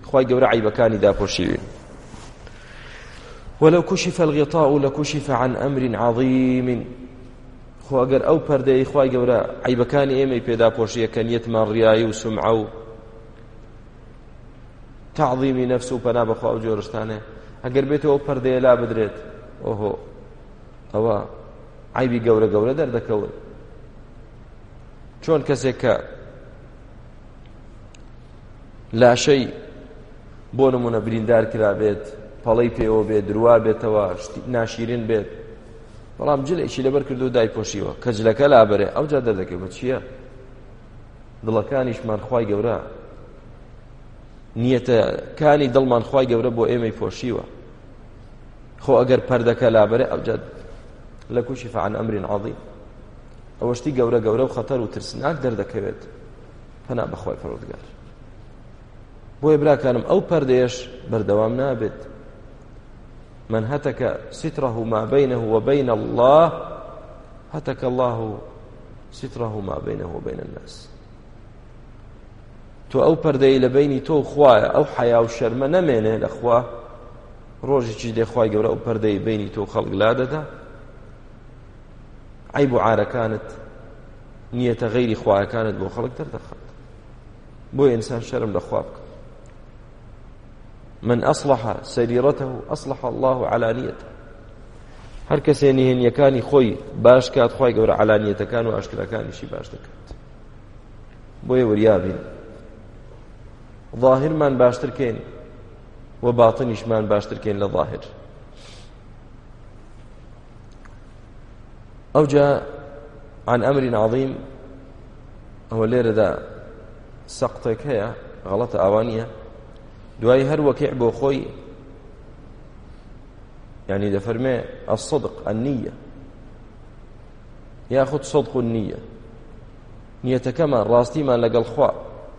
خی گەورە عیبەکانی داپۆشیوێن ولو كشف الغطاء لكشف عن أمر عظيم خو ئەگەر ئەو پەردەی خوای گەورە عیبەکانی ئێمەی پێدا پۆشیەکە نیەتمان ڕیایی و سمعە و تعظیمی نفس و پەنا بەخوا و جۆرشتانێ ئەگەر بێتەوە پەردەیە لا بدرێت ئۆهۆ ئەوە عیبی گەورە گەورە دەردەکەون چۆن کەسێک کە لاشەی بۆ نمونە بریندار کرابێت پەڵی پێوە بێت دروا بێتەوە ناشیرین بێت بەڵام جلێکی لەبەر کرد و دایپۆشیوە کە جلەکە لابەرێ ئەو جا دەردەکەی بە چییە دڵەکانیشمان خی گەورە نیەتەکانی دڵمان خی گەورە بۆ ئێمەی پۆشیوە خۆ ئەگەر پەردەکە لابەرێ ئەوجا لە کوشی فعن ئەمرین عاضی ئەوەشتی گەورە گەورە و خەتەر و ترسناک دەردەکەوێت پەنا بەخوای پەرۆدگار بۆیە براکانم ئەو پەردەیەش بەردەوام نابێت من هتك ستره ما بينه وبين الله هتك الله ستره ما بينه وبين الناس تو ئەو پەردەی لە بینی تۆ خوایە ئەو حیا و شەرمە نەمێنێ لەخوا ڕۆژێکی دێخوای گەورە ئەو پەردەی بینی تۆ خەڵک لا دەدا عیب و عارەکانت نیەتە غەیری خوایەکانت بۆ خەڵک دەردەخات بۆ ئینسان شەرم لەخوا بکە من أصلح سريرته أصلح الله علانيته هەر کەسێ نهێنیەکانی خۆی باش کات خی گەورە علانیەتەکان و ئاشکرەکانیشی باش دەکات بۆیە وریابین ظاهرمان باشترکەین و باتنیشمان باشترکەین لە ظاهر ئەو جا عن ئەمرین عظیم ئەوە لێرەدا سەقتێک هەیە غەڵەتە ئاوانە دوای هەر وەکیع بۆ خۆی يعني دەفەرمێ الصدق النية ياخذ صدق النية نیەتەکەمان ڕاستیمان لەگەڵ خوا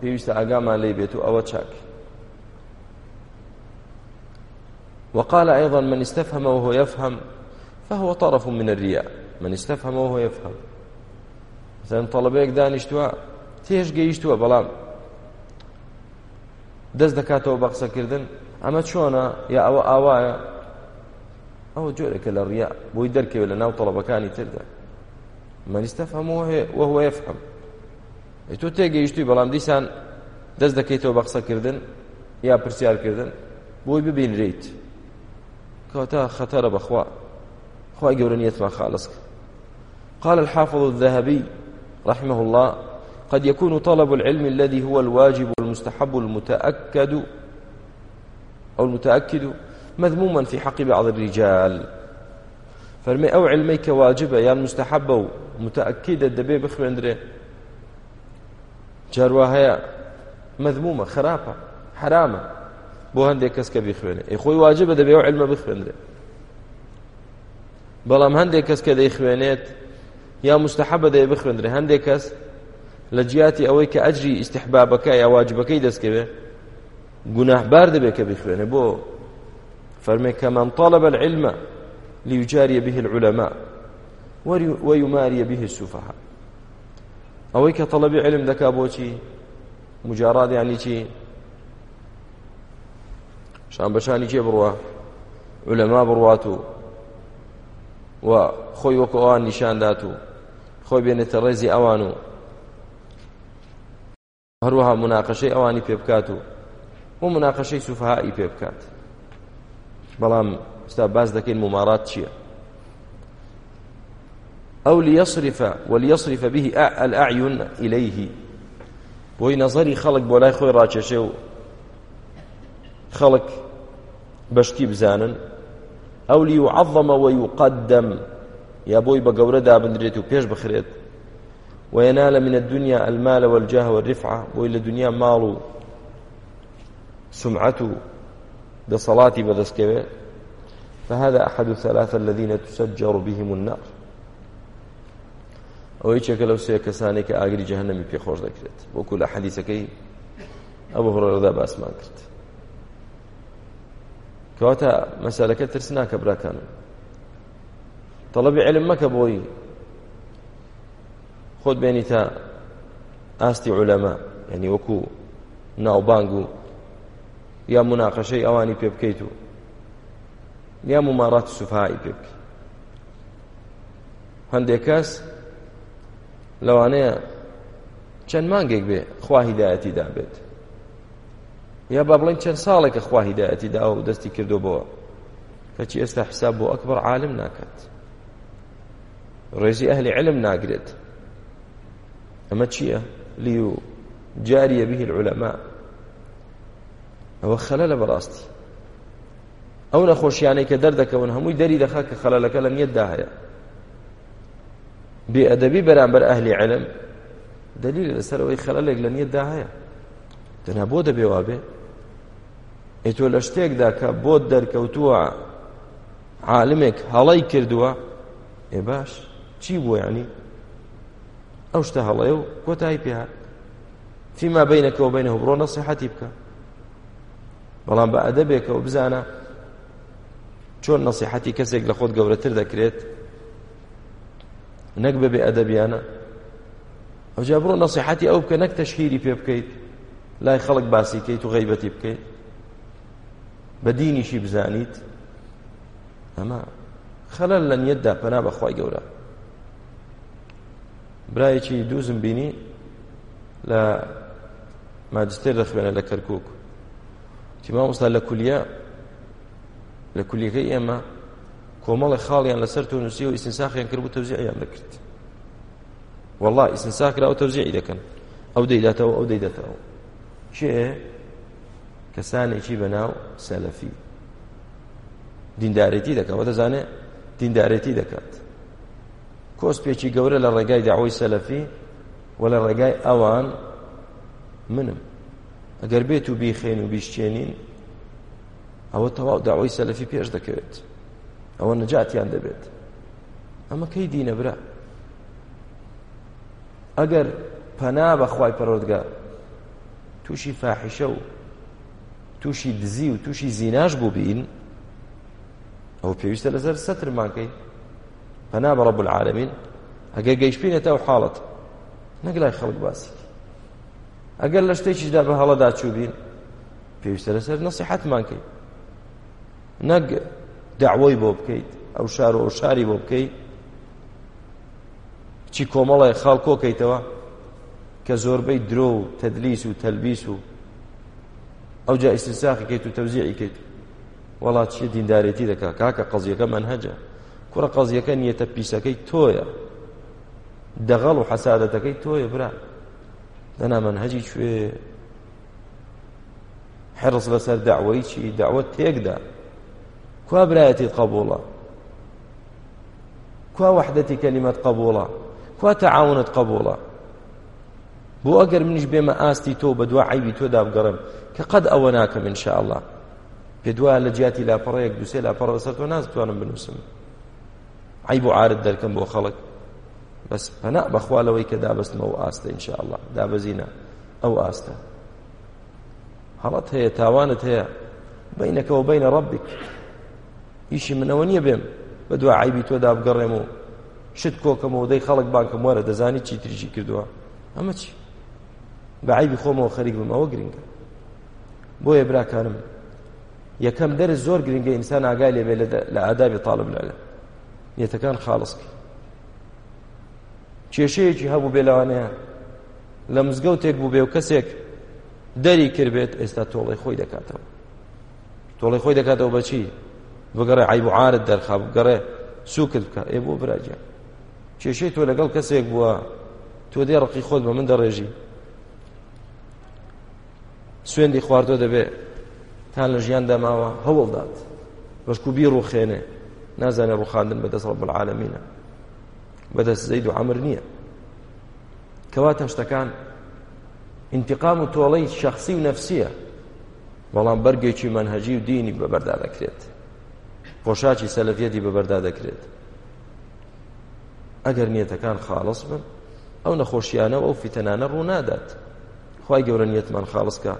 پێویستە ئاگامان لێ بێت و ئەوە چاک وقال أيضا من استفهم وهو يفهم فهو طرف من الرياء من استفهم وهو يفهم مثلا طلبيك دانشتوها تێش گەیشتووە بەڵام دەست دەکاتەوە بە قسەکردن ئەمە چۆنە یا ئەوە ئاوایە ئەوە جۆرێکە لە ڕیا بۆی دەرکەوێت لە ناو تەڵەبەکانی تردا مەنیستە فەمەوەهو یفحم تۆ تێگەیشتی بەڵام دیسان دەست دەکەیتەوە بە قسەکردن یا پرسیارکردن بۆی ببینریت کەواتە خەتەرە بەخوا خی گەورە نیەتمان خالصکە قال الحافظ الذهبي رحمه الله قد يكون طلب العلم الذي هو الواجب المستحب المتأكد أو المتأكد مذموما في حق بعض الرجال فرمي أو علمي كواجبة يا يعني مستحبة متأكدة دبي بخوين دري جارواهيا مذمومة خرابة حرامة بۆ هەندێک کەس کە بیخوێنێ خۆی واجبە دەبێ و علمە بخوێنرێ بەڵام هەندێک کەس کە دەیخوێنێت یا مستحبە دەیە بخوێنرێ هەندێک کەس لە جیاتی ئەوەی کە ئەجری ئیسیحبابەکە یا واجبەکەی دەستکەوێ گوناهبار دەبێت کە بخوێنێ بۆ فەرمێ کە من طالب العلم لیوجاریە به العلماء وەیماریە به السوفها ئەوەی کە تەڵەبی علم دەکا بۆچی مجارات یعنی چی شان بەشانی کێ بڕوە علەما بڕوات و و خۆی وەکو ئەوان نیشاندات و خۆی بێنێتە ڕێزی ئەوان و هەروەها مناقەشەی ئەوانی پێ بکات و و مناقەشەی سوفهایی پێ بکات بەڵام ستا باز دەکەین ممارات چییە ئەو لیصرف وليصرف به الأعين إليه بۆی نظری خەڵک بۆ لای خۆی ڕاکێشێ و خەڵک بەشتی بزانن ئەو لی و عەظەمەوە و قەدەم یا بۆی بە گەورە دابدرێت و پێش بخرێت وينال من الدنيا المال والجاه والرفعة وإلى الدنيا مال سمعته ده صلاتي بدس فهذا أحد الثلاثة الذين تسجر بهم النار أو يشك لو سيا كسانك آجري جهنم في خور ذكرت وكل حديثك أبو هريرة ذا بأس ما كرت كواتا مسألة ترسناك براكان طلب علم مكة بوي خۆت بێنیتە ئاستی عولەما یعنی وەکو ناوبانگ و یا مناقەشەی ئەوانی پێ بکەیت و یا ممارات سوفهایی پێ بکەیت هەندێک کەس لەوانەیە چەند مانگێک بێ خوا هیدایەتی دابێت یا با بڵێن چەند ساڵێکە خوا هیدایەتی دا و دەستی کردو بەوە کەچی ئێستا حساب بۆ ئەکبەر عالم ناکات ڕێزی ئەهلی علم ناگرێت ئەمە چییە لیو جاریە به العلماء ئەوە خەلە لە بەڕاستی ئەو نەخۆشیانەی کە دەردەکەون هەمووی دەری دەخا کە خەلەلەکە لە نیەتدا هەیە بێئەدەبی بەرامبەر ئەهلی علم دلیل لەسەرەوەی خەلەلێک لە نیەتدا هەیە دەنا بۆ دەبێوا بێ ئێ تۆ لە شتێکدا کە بۆ دەرکەوتووە عالمێک هەڵی کردووە ئێ باش چی بۆ ینی ئەو شتە هەڵێ و کۆتایی پێهات فیما بینەکەەوە بینەوە بڕۆ نەسیحەتی بکە بەڵام بە ئەدەبێکەوە بزانە چۆن نەسیحەتی کەسێک لە خۆت گەورەتر دەکرێت نەک بەبێ ئەدەبیانە ئەوجا بڕۆ نەسیحەتی ئەو بکە نەک تەشهیری پێ بکەیت لای خەڵک باسی کەیت و غەیبەتی بکەیت بە دینیشی بزانیت ئەمە خەلەل لە نیەتدا پەنا بەخوای گەورە برایەکی دووزم بینی لە ماجستێر دەخوێنە لە کەرکک تیما ئوستا لە کولیە لە کولیەکەی ئێمە کۆمەڵی خاڵیان لەسەر تۆ نووسی و ئیسنساخیان کرد بوو تەوزیع ئەیان دەکرد والله ئیسنساکرا و تەوزیعی دەکەن ئەو دەیداتەوە ئەو دەیداتەوە کێ کەسانێکی بەناو سەلەفی دیندارەتی دەکات وە دەزانێت دیندارەتی دەکات کۆسپێکی گەورە لە ڕێگای داعوی سەلەفی و لە ڕێگای ئەوان منم ئەگەر بێت و بیخێن و بیشتێنین ئەوە تەواو داعوی سەلەفی پێش دەکەوێت ئەوە نەجاتیان دەبێت ئەمە کەی دینە برا ئەگەر پەنا بەخوای پەرۆدگار تووشی فاحیشە و تووشی دزی و تووشی زیناش بوو بین ئەو پێویستە لەسەر سەترمانکەی پەنا بە ڕەب العالمین ئەگەر گەیشتبینێتە ئەو حاڵەت نەک لای خەڵک باسی ئەگەر لە شتێکیشدا بە هەڵەدا چوو بین پێویستە لەسەر نەسیحەتمان کەیت نەک دعوەی بۆ بکەیت ئەو شار و ئەو شاری بۆ بکەیت چی کۆمەڵی خاڵکۆکەیتەوە کە زۆربەی درۆ و تەدلیس و تەلبیس و ئەوجا ئیسساخی کەیت و تەوزیعی کەیت وڵات چیە دیندارێتی دەکا کاکە قەزیەکە من هەجە کوڕە قەزیەکە نیەتە پیسەکەی تۆیە دەغەڵ و حەسادەتەکەی تۆیە برا دەنا منهەجی کوێ حرص لەسەر داوەی چی داوە تێکدا کوا برایەتی قبوڵە کوا وحدەتی کەلیمەت قبوڵە کوا تەعاونت قبوڵە بۆ ئەگەر منیش بێمە ئاستی تۆ بە دوای عیبی تۆدا بگەڕم کە قەت ئەوە ناکەم انشاء الله پێ دوای لە جیاتی لاپەڕەیەک دووسێ لاپەڕە بەسەر تۆ نازتوانم بنووسم عیب و عارت دەرکەم بۆ خەڵک بەس پەنا بەخوا لەوەی کە دابستمەوە ئاستە ئینشاءله دابەزینە ئەو ئاستە هەڵەت هەیە تاوانت هەیە بینەکەەوە بینە ڕبیک ئیشی منەوە نییە بێم بە دوای عیبی تۆ دابگەڕێم و شت کۆکەمەوە دەی خەڵک بانکەم وەرە دەزانی چی تریژی کردووە ئەمە چی بە عیبی خۆمەوە خەریک بم ئەوە گرنگە بۆیە براکانم یەکەم دەرز زۆر گرنگە ئینسان ئاگای لێبێ لە ئادابی تاالب لەلە نیەتەکان خاڵسکی کێشەیەکی هەبوو بێ لەوانەیە لە مزگەوتێک بوو بێ و کەسێک دەری کردبێت ئێستا تۆڵی خۆی دەکاتەوە تۆڵی خۆی دەکاتەوە بەچی بگەڕێ عیب و عارت دەرخا بگەڕێ سوکرد بکە ئێ بۆ براجە کێشەی تۆ لەگەڵ کەسێک بووە تۆ دێ ڕقی خۆت بە من دەڕێژی سوێندی خواردۆ دەبێ تان لە ژیان دەماوە هەوڵدات بەشکوبی ڕوخێنێ نازانێ ڕوخاندن بەدەست ڕب العالمینە بەدەست زەید و عەمر نییە کەواتە شتەکان انتقام و تۆڵەی شخصی و نەفسیە بەڵام بەرگێکی منهەجی و دینی بەبەردا دەکرێت پۆشاکی سەلەفیەتی بەبەردا دەکرێت ئەگەر نیەتەکان خاڵس بن ئەو نەخۆشییانە ئەو فیتەنانە ڕوو نادات خی گەورە نیەتمان خاڵسکە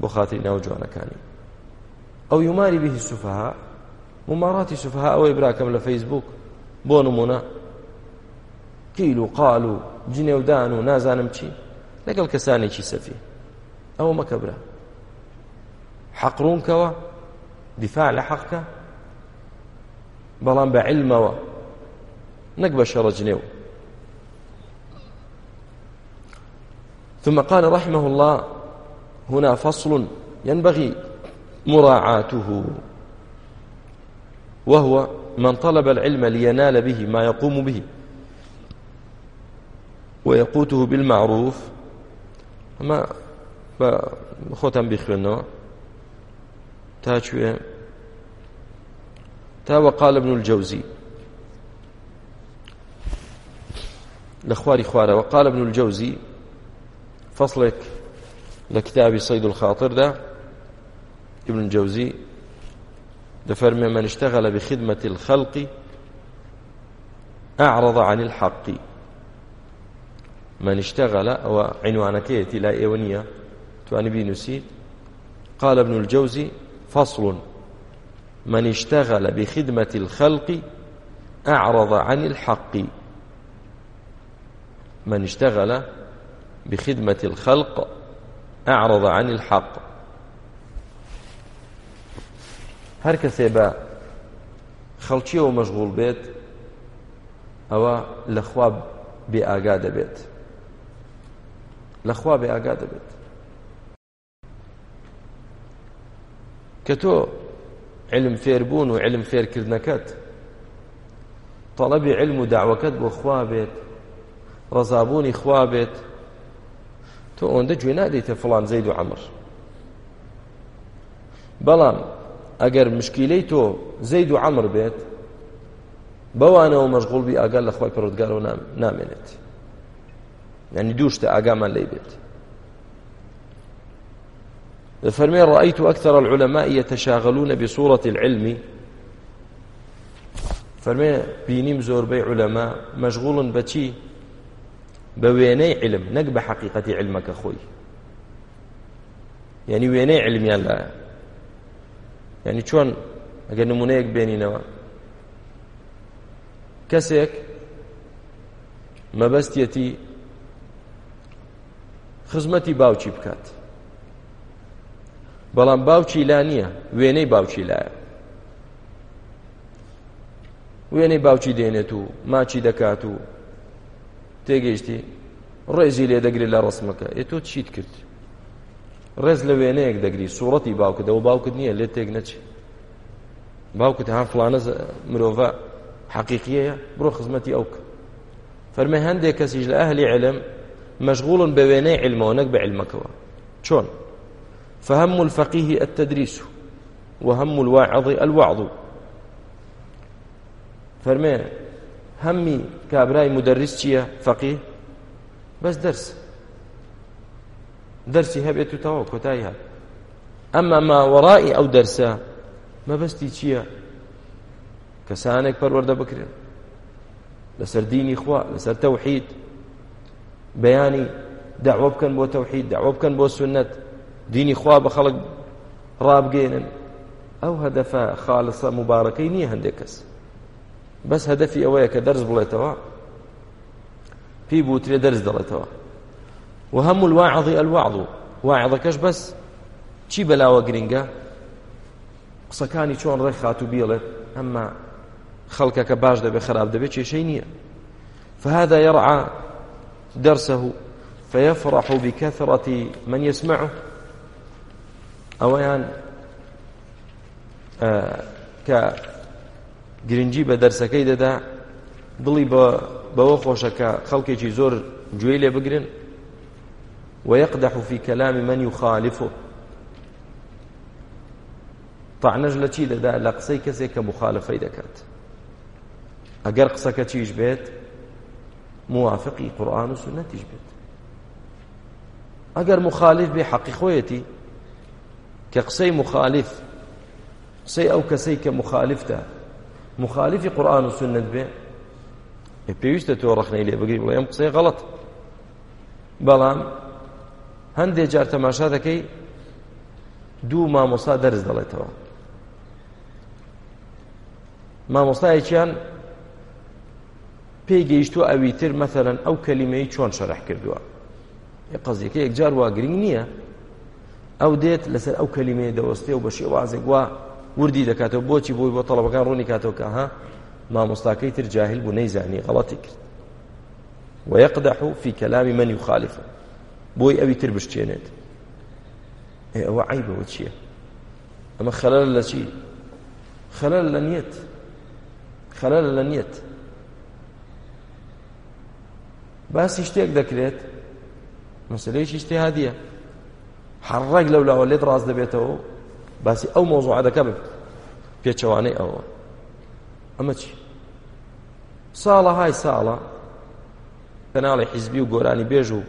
بۆ خااتری ناو جوانەکانی ئەو یوماری بهی سوفها مماڕاتی سوفها ئەوەی براکەم لە فەیسبوک بۆ نمونە کیل و قال و جنێودان و نازانم چی لەگەڵ کەسانێکی سەفی ئەوە مەکە برا حەقڕونکەوە دیفاع لە حەقکە بەڵام بە علمەوە نەک بە شەڕە جنێو ثم قال رحمه الله هنا فصل ينبغي مراعاته وهو من طلب العلم لينال به ما يقوم به ويقوته بالمعروف ما خۆتان بخوێنەوە تاکوێ تاوە قال ابن الجوزي لە خواری خوارەوە قال ابن الجوزي فصلك لە کتابی سيد الخاطردا ابن الجوزي دفرمي من اشتغل بخدمة الخلق أعرض عن الحق من اشتغل أو عنوانكيتي لا إيونية تواني بينوسي قال ابن الجوزي فصل من اشتغل بخدمة الخلق أعرض عن الحق من اشتغل بخدمة الخلق أعرض عن الحق هەر کەسێ بە خەڵکیەوە مەشغول بێت ئەوە لە خواب بێ ئاگا دەبێت لە خوا بێ ئاگا دەبێت کە تۆ علم فێربوون و علم فێرکردنەکەت تەڵەبی علم و داوەکەت بۆ خوا بێت ڕزابوونی خوا بێت تۆ ئەوەندە گوێ نادەیتە فڵان زەید و عەمر بەڵام ئەگەر مشکیلەی تۆ زەید و عمر بێت بەوانەوە مەشغڵبی ئاگال لە خۆی پرۆودگارەوە نامێنێت ینی دووشتە ئاگامان لی بێت فەرمێ ڕأيت أكثر العلماء يتشاغلون بصورة العلم فەرمێ بینیم زۆربەی علەما مەشغوڵن بەچی بە وێنەی علم نەک بە حقیقەتی علمەکە خۆی یعنی وێنەی علمیان لایە ینی چۆن ئەگەر نمونەیەک بێنینەوە کەسێک مەبەستیەتی خزمەتی باوکی بکات بەڵام باوکی لا نییە وێنەی باوکی لایە وێنەی باوکی دێنێت و ماچی دەکات و تێگەیشتی ڕێزی لێ دەگرێت لە ڕسمەکە ئێ تۆ چیت کرد ڕێز لە وێنەیەک دەگری سوورەتی باوکدەوە باوکرد نییە لێت تێک نەچی باوکت هەان فلانە مرۆڤ حەقیقیەیە بڕۆ خزمەتی ئەوک فەرمە هەندێک کەسیش لە ئەهلی علم مەشغوڵن بە وێنەی علمەوە نەک بە علمەکەوە چۆن فهم الفقيه التدريس وهم الواعظ الوعظ فەرمێ هەممی کابرای مدرس چییە فەقیه بەس دەرس دەرسی هەبێت و تەواو کۆتایی هات ئەمە ماوەڕایی ئەو دەرسە مەبەستی چییە کەسانێک پەروەەردە بکرێن لەسەر دینی خوا لەسەر تەوحید بەیانی داوا بکەن بۆ تەوحید داوا بکەن بۆ سنت دینی خوا بە خەڵک ڕابگەێنن ئەو هەدەفە خالصە مبارەکەی نییە هەندێک کەس بەس هەدەفی ئەوەیە کە دەرز بڵێتەوە پێی بوترێ دەرز دەڵێتەوە وهم الواعظ الوعظ واعظەکەش بەس چی بەلاوە گرنگە قسەکانی چۆن ڕێک خاتو بیڵێت ئەمما خەڵکەکە باش دەبێ خراب دەبێت کێشەی نییە فهذا يرعى درسه فيفرح بكثرة من يسمعه ئەویان کە گرنگی بە دەرسەکەی دەدا دڵی بەوە خۆشەکە خەڵکێکی زۆر گوێ لێ بگرن ويقدح في كلام من يخالفه طعنج لە چی دەدا لە قسەی کەسێک کە مخالفەی دەکات ئەگەر قسەکە چیش بێت موافقی قورآن و سنتیش بێت ئەگەر مخالف بێ حەقی خۆیەتی کە قسەی مخالف قسەی ئەو کەسەی کە مخالفتە مخالفی قورآن و سنت بێ پێویستە تۆ ڕخنەی لێ بگری بڵێ ئەم قسەی غەڵەت بەڵام هەندێک جار تەماشا دەکەی دوو مامۆستا دەرز دەڵێتەوە مامۆستایەکیان پێگەیشتووە ئەویتر مەثەن ئەو کەلیمەی چۆن شەرح کردووە قەزیەکە یەکجار وا گرنگ نییە ئەو دێت لەسەر ئەو کەلیمەیە دەوەستی و بە شێوازێک وا وردی دەکاتەوە بۆچی بۆی بۆ تەڵەبەکان ڕوونی کاتەوە کە ها مامۆستاکەی تر جاهل بوو نەیزانی غەڵەتی کرد ويقدح في كلام من يخالفه بۆی ئەوی تر بشتێنێت ئەوە عیبەوە چییە ئەمە خەلەل لە چی خەلەل لە نیەت خەلەل لە نیەت باسی شتێک دەکرێت مەسلەیەکی شتێهادیە حڕێک لەو لاوە لێت ڕاست دەبێتەوە باسی ئەو مۆزوع دەکە بێت پێچەوانەی ئەوە ئەمە چی ساڵە های ساڵە کەناڵی حیزبی و گۆرانی بێژ و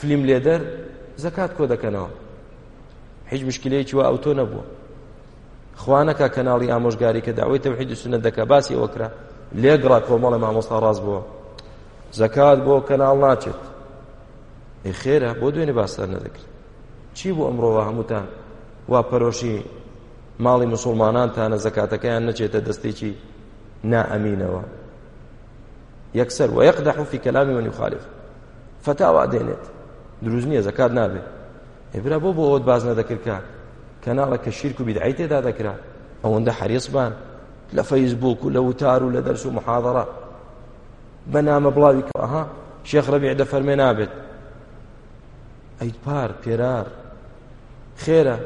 فلیم لێدەر زەکات کۆ دەکەنەوە هیچ مشکلەیەکی وا ئەوتۆ نەبووە خوانەکە کەناڵی ئامۆژگاری کە داوای تەوحید سنە دەکە باسی ئەوەکرا لێگڕا کۆمەڵە مامۆستا ڕاست بووە زەکات بۆ کەناڵ ناچێت خێرە بۆ دوێنێ باسەر نەدەکرێت چی بۆ ئەمڕۆوە هەمووتان وا پەرۆشی ماڵی مسلمانانتانە زەکاتەکەیان نەچێتە دەستێکی نائەمینەوە یەکسەر و یەقدەح في كلامي من يخالف فتاوى دێنێت دروست نییە زکات نابێ ئێبرا بۆ بۆ ئەوت باز نەدەکردکە کەناڵە کە شیرک و بیدعی تێدا دەکرا ئەوەندە حریسبان لە فەیسبوک و لە وتار و لە دەرس و محاضرە بەنامە بڵاوی کە ئەها شێخ ڕەبیع دە فەرمێ نابێت ئەیت پار پێرار خێرە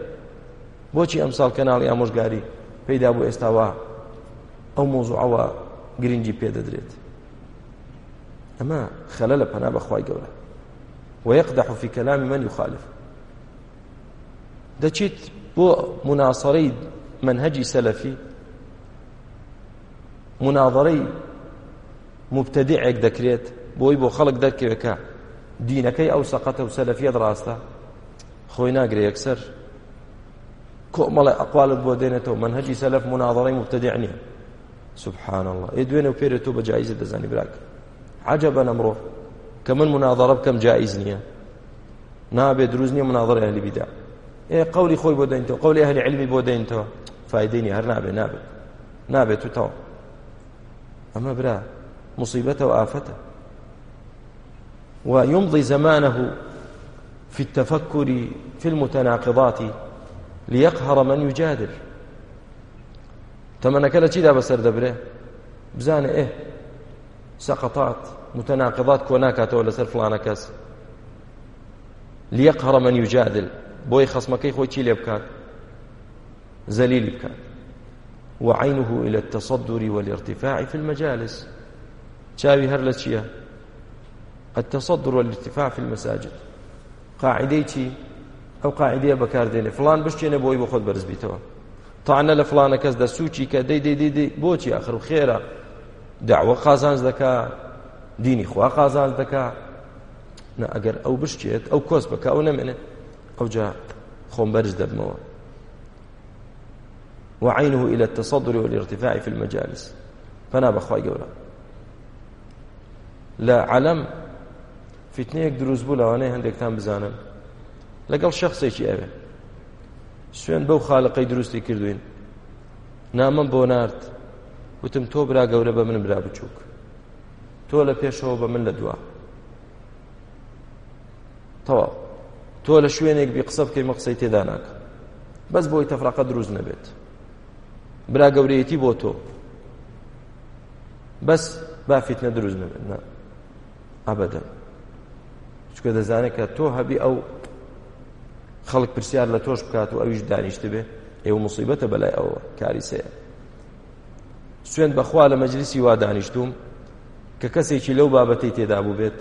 بۆچی ئەمساڵ کەناڵی ئامۆژگاری پەیدا بۆ ئێستاوا ئەو مۆزوع ئەوە گرنگی پێدەدرێت ئەمە خەلە لە پەنا بەخوای گەورە ويقدح في كلام من يخالف دەچیت بۆ مناسەرەی منهجی سەلەفی مناظرەی مبتدعێک دەکرێت بۆی بۆ خەڵک دەرکەوێکە دینەکەی ئەو سەقەتە و سەلەفیت ڕاستە خۆی ناگرێ یەکسەر کۆمەڵی ئەقالت بۆ دێنێتەوە منهجی سەلف مناظرەی مبتدع نیە سبحان الله ئێ دوێنێ و پێرێت تۆ بە جایزە دەزانی براک عجبە نەمڕۆ کە من مناظرە بکەم جائز نییە نابێ دروست نییە مناظرە ئەهلی بیدا ئێ قولی خۆی بۆ دەینتەوە قولی ئەهلی علمی بۆ دەینتەوە فایدەی هەر نابێ نابێ نابێت تو تاو ئەمە برا مصیبەتە و ئافەتە ويمضي زمانه في التفكر في المتناقضات ليقهر من يجادل تمنى كلا شي دابا سر دبره بزانه ايه سقطات متەناقضات کۆ ناکاتەوە لەسەر فلانە کەس لیەقهڕە من یوجادل بۆی خەسمەکەی خۆی چی لێ بکات زەلیلی بکات وعينه إلى التصدر والارتفاع في المجالس چاوی هەر لە چییە؟ التصدر والارتفاع في المساجد قاعدەی چی؟ ئەو قاعدەیە بەکاردێنێ فلان بشتێنە بۆی بۆ خۆت بەرزبیتەوە تاانە لە فلانە کەس دەسوچی کە دەی دەی دەی بۆچی آخر و خێرە داوە قازانج دەکات دینی خوا قازاز دەکا نا ئەگەر ئەو بشتێت ئەو کۆس بکە ئەو نەمێنێت ئەوجا خۆم بەرز دەبمەوە وعينه إلى التصدر والارتفاع في المجالس فنا بخواي جورا لا علم فتنەیەک دروست بوو لەوانەیە هەندێکتان بزانن لەگەڵ شخصێکی ئەوێ سوێن بەو خاڵقەی دروستی کردوین نامم بۆ نارد وتم تۆ برا گەورە بە من برا بچووک تۆ لە پێشەوە بە من لە دووە تەوا تۆ لە شوێنێک بی قسە بکەی مەقسەی تێدا ناکە بەس بۆی تەفراقە دروست نەبێت برا گەورەیەتی بۆ تۆ بەس بافیت نە دروست نەبێت نا ئەبدا چکە دەزانێت کە تۆ هەبی ئەو خەڵک پرسیار لە تۆش بکات و ئەویش دانیشت بێ ئێوە مصیبەتە بەلای ئەوە کاری سەیە سوێن بەخوا لە مەجلیسی وا دانیشتوم کە کەسێکی لەو بابەتی تێدا بوو بێت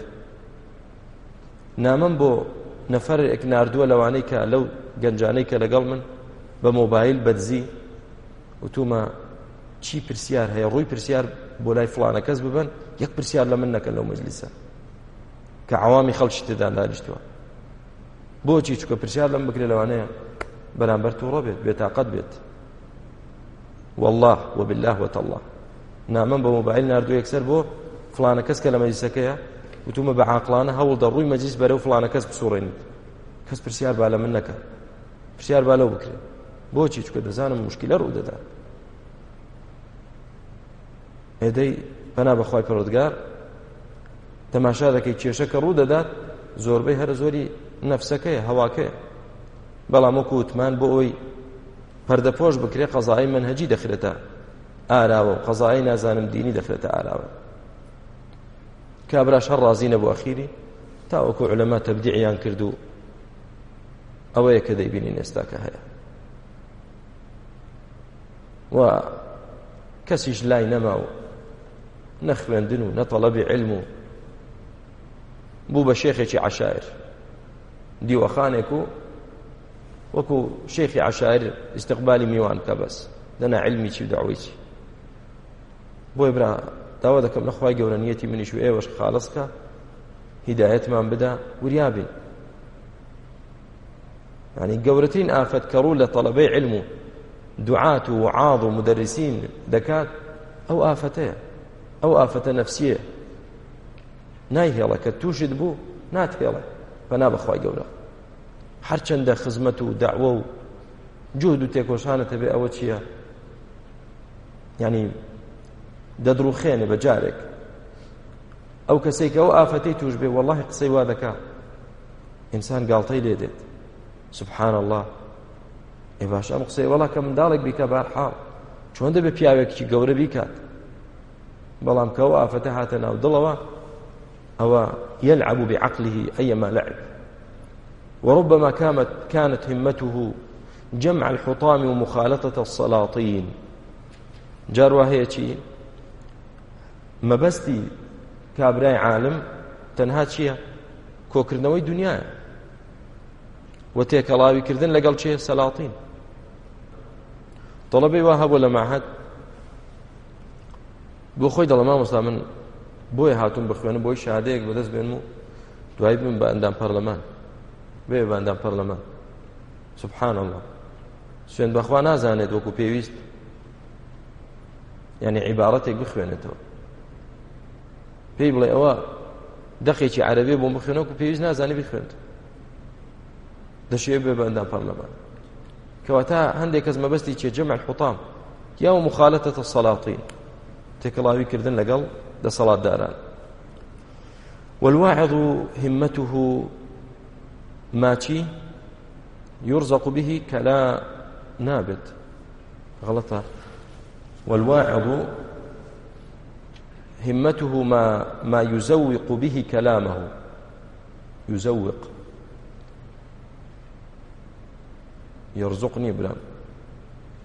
نامم بۆ نەفەر ئەکناردووە لەوانەی کە لەو گەنجانەی کە لەگەڵ من بە مۆبایل بەدزی وتومە چی پرسیار هەیە ڕووی پرسیار بۆ لای فلانە کەس ببن یەک پرسیار لە من نەکەن لەو مجلیسە کە عوامی خەڵکی تێدا دانیشتووە بۆچی چکە پرسیار لەم بکرێ لەوانەیە بەرامبەر تووڕە بێت بێتاقەت بێت والله وبالله وتەله نامم بە مۆبایل نردوو یەکسەر بۆ فلانە کەس کە لە مەجلسەکەیە وتومە بە عاقلانە هەوڵ دەڕووی مەجلیس بەرەو فلانە کەس بسوڕێنیت کەس پرسیار با لە من نەکە پرسیار با لەو بکرێت بۆچی چکە دەزانم مشکلە ڕوو دەدا هێدەی پەنا بەخوای پەرۆدگار تەماشا دەکەی کێشەکە ڕوو دەدات زۆربەی هەر زۆری نەفسەکەی هەواکەیە بەڵام وەکو وتمان بۆ ئەوی پەردەپۆش بکرێ قەزایی منهەجی دەخرێتە ئاراوە و قەزایی نازانم دینی دەخرێتە ئاراوە کابراش هەر ڕازی نەبوو ئەخیری تاوەکو علەما تەبدیعیان کرد و ئەوەیە کە دەیبینی نێستاکە هەیە و کەسیش لای نەما و نەخوێندن و نەتەڵەبی علم و بوو بە شێخێکی عشاعر دیوەخانێک و وەکو شێخی عشاعر استقبالی میوان کە بەس دەنا علمی چی و داویی بۆی برا داوا دەکەم لە خخوای گەورەنیەتی منیش و ئێوەش خاڵسکە هیدایەتمان بدا وریابین ینی گەورەترین ئافەت کە ڕوو لە تەلبەی علم و دوعات و عاض و مدرسین دەکات ئەو ئافەتەیە ئەو ئافەتە نەفسیە نایهێڵە کە تووشت بوو ناتهێڵە بەنا بەخوای گەورە هەرچەندە خزمەت و داوە و جوود و تێکۆشانەتە بێ ئەوە چییە؟ ینی دەدروخێنێ بە جارێک ئەو کەسێک ئەو ئافەتەی توش بێ وەڵی قسەی وا دەکا ئینسان گاڵتەی لێ دێت سبحان الله ئێ باش ئەم قسەی وەڵا کە منداڵێک بیکە بارحاڵ چۆن دەبێ پیاوێکی گەورە بیکات بەڵام کە ئەو ئافەتە هاتە ناو دڵەوە ئەوە يلعب بعقله أيما لعب وربما كانت كانت همته جمع الحطام ومخالطة السلاطين جار وهيتي مەبەستی کابرای عالم تەنها چییە کۆکردنەوەی دنیاە و تێکەڵاویکردن لەگەڵ چێ سەلاڵین تەڵەبەی وا هەبوو لە ماحد بۆ خۆی دەڵەما مۆستا من بۆیە هاتون بخوێنم بۆی شادەیەک بەدەست بێنم و دوای بم بە ئەندام پەرلەمان بێ بە ئەندام پەرلەمان سبحان الله سوێن بەخوا نازانێت وەکو پێویست یعنی عیبارەتێک بخوێنێتەوە پێی بڵێ ئەوە دەقێکی عربی بۆ بخێنەوە و پێویست نازانانی بخێنێت دەشێ بێ بە ئەندام پەرلەمان کەواتە هەندێک کەس مەبەستی چێجمع حوتام یا و مخالەتە سەڵاتین تێکەڵاویکردن لەگەڵ دەسەڵات داران والواعظ همته ماچی يرزق به كلا نابت غلطة والواعظ همته ما, ما يزوق به كلامه يزوق يرزقني بلام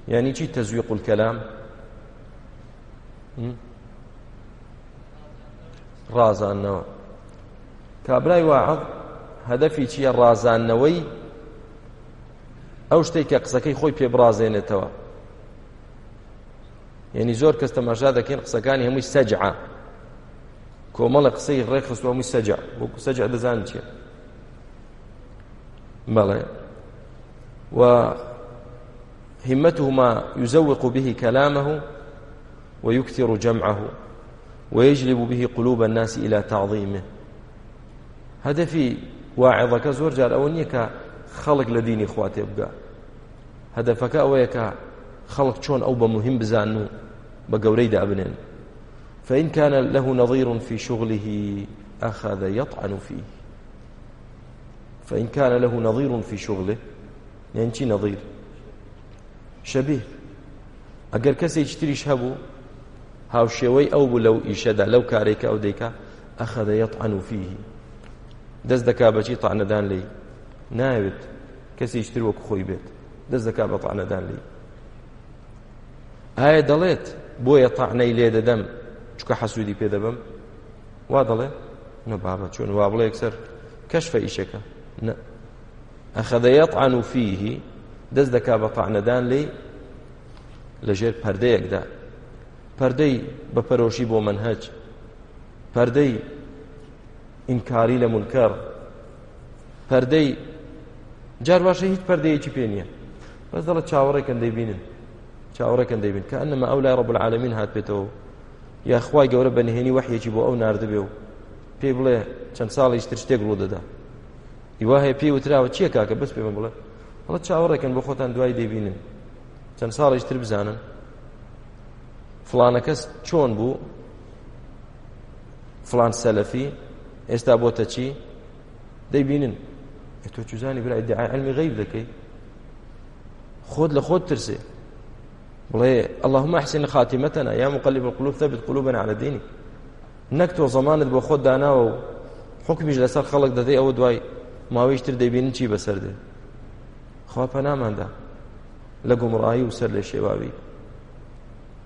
يعني شي تزويق الكلام رازانەوە کابرای واعەڵ هەدەفی چییە ڕازانەوەی ئەو شتێک کە قسەکەی خۆی پێبرازێنێتەوە یعنی زۆر کەس تەماشا دەکەین قسەکانی هەمووی سەجع کۆمەڵە قسەی ڕێخست هەمووی سەجع بۆ سەجع دەزان چیە بەڵێ و همته ما يزوق به كلامه ويكثر جمعه ويجلب به قلوب الناس إلى تعظيمه هدفي واعظك زۆر جار ئەوە نییە کە خەڵک لە دینی خواتێ بگە هەدەفەکە ئەوەیە کە خەڵک چۆن ئەو بە مهم بزان و بقوري دابنين فإن كان له نظير في شغله أخذ يطعن فيه فإن كان له نظير في شغله يعني نظير شبيه أجر كسي يشتريش هبو هاو شوي أو لو إشدا لو كاريك أو ديكا أخذ يطعن فيه دز دكا بشي طعنة لي ناوت کەسی شتر وەک خۆی بێت دەست دەکا بە تاانەدان لی ئایا دەڵێت بۆیە تەعنەی لێ دەدەم چکە حەسوودی پێ دەبم وا دەڵێ نەبابە چۆن وا بڵێ یەکسەر کەشفە ئیشەکە نە ئەخەدە یەطعن فیه دەست دەکا بە تەعنەدان لێی لەژێر پەردەیەکدا پەردەی بەپەرۆشی بۆ منهەج پەردەی ئینکاری لە منکەڕ پەردەی جارباشە هیچ پەردەیەکی پێ نییە بەس دەڵە چاوەڕێکەن دەیبینن چاوەڕێکن دەیبن کە ئەنما ئەو لای ڕەبولعاالمین هات بێتەوە یاخوای گەورە بەنهێنی وەحیەکی بۆ ئەو نردبێ و پێی بڵێ چەند ساڵیش تر شتێک ڕوو دەدا هیوا هەیە پێی وتراوە چییە کاکە بەس پێم بڵێ هەڵە چاوەڕێکن بۆ خۆتان دوای دەبینن چەند ساڵیش تر بزانن فلانە کەس چۆن بوو فلان سەلەفی ئێستا بۆتە چی دەیبینن تۆ چوزانی برای عەلمی غیب دەکەی خۆت لە خۆت ترسێ بڵێ اللهم احسن خاتمتنا يا مقلب القلوب ثبت قلوبنا على دينك نەک تۆ زەمانت بۆ خۆت داناوە و حکمیش لەسەر خەڵک دەدەی ئەوە دوای ماوەیشتر دەیبین چی بەسەر دێ خواپە ناماندا لە گومڕایی و سەر لە شێواوی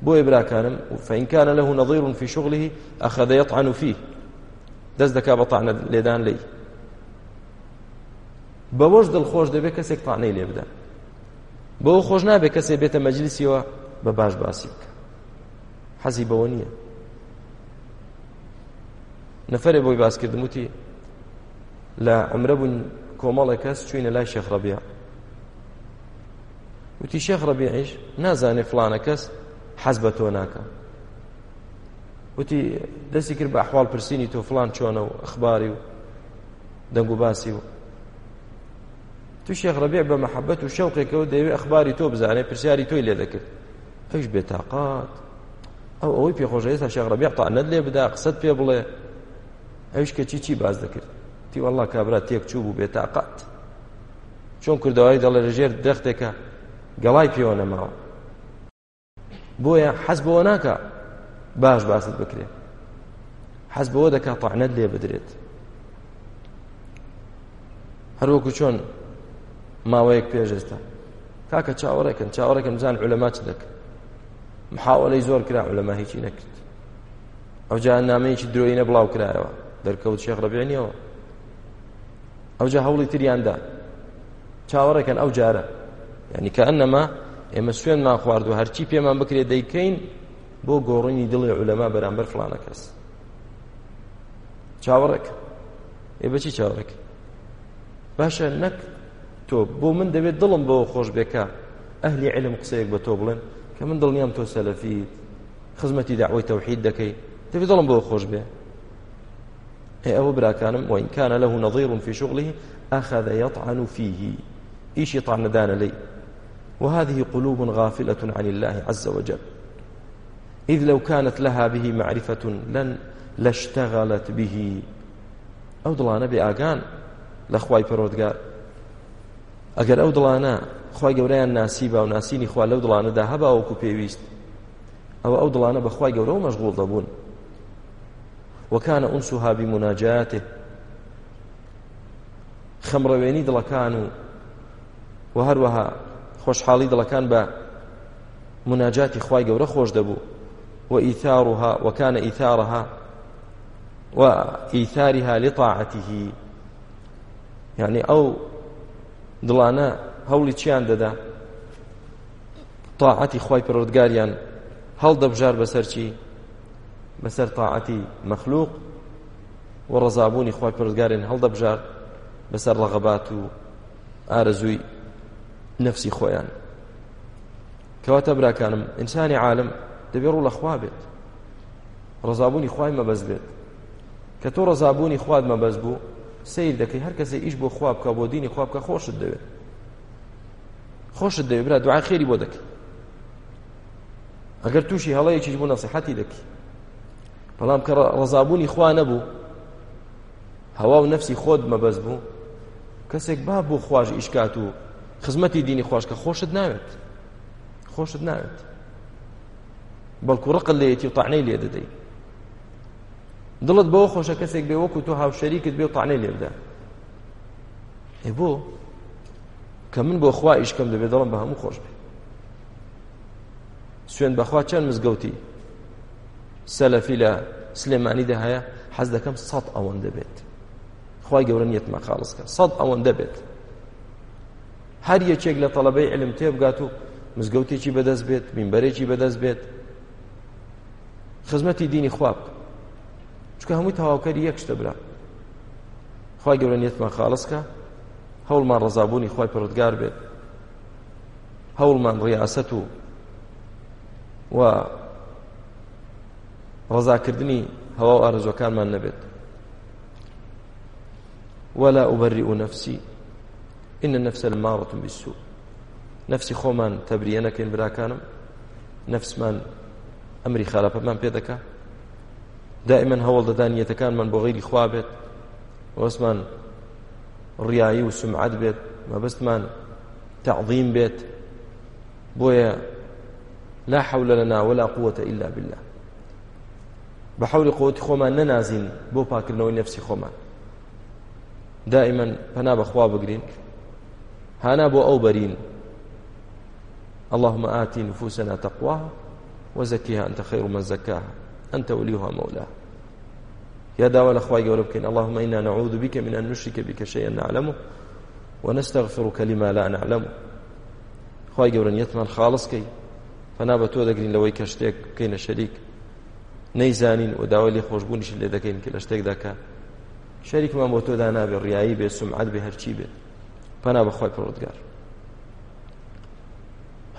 بۆی براکانم فإن كان له نظير في شغله أخذ يطعن فيه دەست دەکا بە تاعنە لێدان لی بەوەش دڵخۆش دەبێت کەسێک تاانەی لێ بدە بۆ خۆش نابێت کەسێ بێتە مەجلیسیەوە بە باش باسی بکە حەزی بەوە نییە نەفرێ بۆی باسکردم وتی لە ئەمرە بوون کۆمەڵێک کەس چوینە لای شێخڕەبیە وتی شێخڕەبیعیش نازانێ فلانە کەس حەز بە تۆ ناکە وتی دەستی کرد بە ئەحواڵ پرسینی تۆ فلان چۆنە و ئەخباری و دەنگ و باسی و تو شێخ ڕبیع بە مەحەبەت و شەوقێکەوە دەیەوێت ئەخباری تۆ بزانێت پرسیاری تۆی لێ دەکرد ئەوش بێتاقات ئەو ئەوەی پێخۆشەیەستا شێخ ڕبیع تاەت لێ بدا قسەت پێ بڵێ ئەوش کە چی چی باز دەکرد تی والله کابرا تێک چوو بوو بێتاقات چۆن کردەوەی دەڵێ لەژێر دەختێکە گەڵای پێوە نەماوە بۆیە حەز بەوە ناکە باش باست بکرێت حەز بەوە دەکات تاەت لێ بدرێت هەروەکو چۆن ماوەیەک پێشێستا کاکە چاوەڕێکن چاوەڕێکم زان علەما چ دەکرد محاوەلەی زۆر کرا علەما هیچی نەکرد ئەو جا نامەیەکی درۆی نە بڵاو کرایەوە دەرکەوت شێخ ڕەبێنیەوە ئەو جا هەوڵی تریاندا چاوەڕێکن ئەو جارە یعنی کە ئەنەما ئێمە سوێنمان خوارد و هەرچی پێمان بکرێت دەیکەین بۆ گۆڕینی دڵی علەما بەرامبەر فلانە کەس چاوەڕێک ئێ بەچی چاوەڕێک باشە نەک تۆ بۆ من دەبێت دڵم بەوە خۆش بێکە ئەهلی علم قسەیەک بە تۆ بڵێن کە من دڵنیام تۆ سەلەفیت خزمەتی داعوی تەوحید دەکەی دەبێت دڵم بەوە خۆش بێ ئەوە براکانم وإن كان له نظير في شغله أخذ يطعن فيه إيش يطعن دان لي وهذه قلوب غافلة عن الله عز وجل إذ لو كانت لها به معرفة لن لاشتغلت به أو ضلان بآقان لأخواي بردقار ئەگەر ئەو دڵانە خی گەوریان ناسیبا و ناسینی خوا لەو دڵانەدا هەباوەکو پێویست ئەو ئەو دڵانە بەخوای گەورە و مەشغوڵ دەبوون وەکانە ئەون سوهابی مناجاتێ خەمڕەوێنی دڵەکان و و هەروەها خۆشحاڵی دڵەکان بە مناجاتی خی گەورە خۆش دەبوو و ئیثارها وەکانە ئیثارها و ئیثاریها لطاعته یعنی ئەو دڵانە هەوڵی چیان دەدا تاعەتی خی پەرۆردگاریان هەڵدەبژار بەسەر چی بەسەر تاعەتی مەخلوق و ڕزابوونی خی پەرۆردگارن هەڵدەبژار بەسەر ڕەغەبات و ئارەزووی نفسی خۆیان کەواتە براکانم ئینسانی عالم دەبێ ڕوو لە خوا بێت ڕزابوونی خوای مەبەز بێت کە تۆ ڕزابوونی خواد مەبەز بوو سیر دەکەی هەر کەسێ ئیش بۆ خواب بکە بۆ دینی خواب بکە خۆشت دەوێت خۆشت دەوێت برا دوعای خێری بۆ دەکەی ئەگەر تووشی هەڵەیەکیش بوو نەسیحەتی دەکەی بەڵام کە ڕزابوونی خوا نەبوو هەوا و نفسی خۆت مەبەز بوو کەسێک با بۆ خواش ئیشکات و خزمەتی دینی خۆش کە خۆشت ناوێت خۆشت ناوێت بەڵکو ڕقل لێتی و تەعنەی لێ دەدەیت دڵت بەوە خۆشە کەسێک بێ وەکو تۆ هاوشەریکت بێ و تاانەی لێبدا ئێ بۆ کە من بۆ خوا ئیشکەم دەبێت دەڵم بە هەموو خۆش بێ سوێن بەخوا چەند مزگەوتی سەلەفی لە سلێمانیدا هەیە حەز دەکەم سەد ئەوەن دەبێت خی گەورە نیەتمە خاڵسکە سەد ئەوەن دەبێت هەر یەکێک لە تەڵەبەی علم تێ بگات و مزگەوتێکی بەدەست بێت مینبەرێکی بەدەست بێت خزمەتی دینی خواب چکە هەمووی تەواوکەری یەک شتە برا خی گەورە نێتمان خاڵسکە هەوڵمان ڕزابوونی خی پرودگار بێت هەوڵمان ڕیاست و و ڕزاکردنی هەوا و ئارزۆکانمان نەبێت ولا أبرئ نفسي إن النفس المارة بالسوء نفسي خومان تبرينك براكانم نفس من أمري خالفة من بيدك دائما هەوڵ دەدانیەتەکانمان بۆ غیری خوا بێت وەسمان ڕیایی و سمعات بێت مەبستمان تعظیم بێت بۆیە لا حول لنا ولا قوة إلا بالله بحول قوة خوما ننازين بو باكرنو نفسي خوما دائما فنا بخوا بقرين هانا بو أوبرين اللهم آتي نفوسنا تقواها وزكيها أنت خير من زكاها أنت وليها مولاها يا داوا لأخوة يقولبكين اللهم إنا نعوذ بك من أن نشرك بك شيئا نعلمه ونستغفرك لما لا نعلمه خی گەورە نیەتمان خاڵسکەی فنا بە تۆ دەگرین لەوەی کە شتێک بکەینە شەریک نەیزانین و داوای لێ خۆشببوونیش لێ دەکەین کە لە شتێکداکە شەریکمان بۆ تۆدا نابێ ڕیایی بێ سمعات بێ هەرچی بێت پنا بەخوای پرۆتگار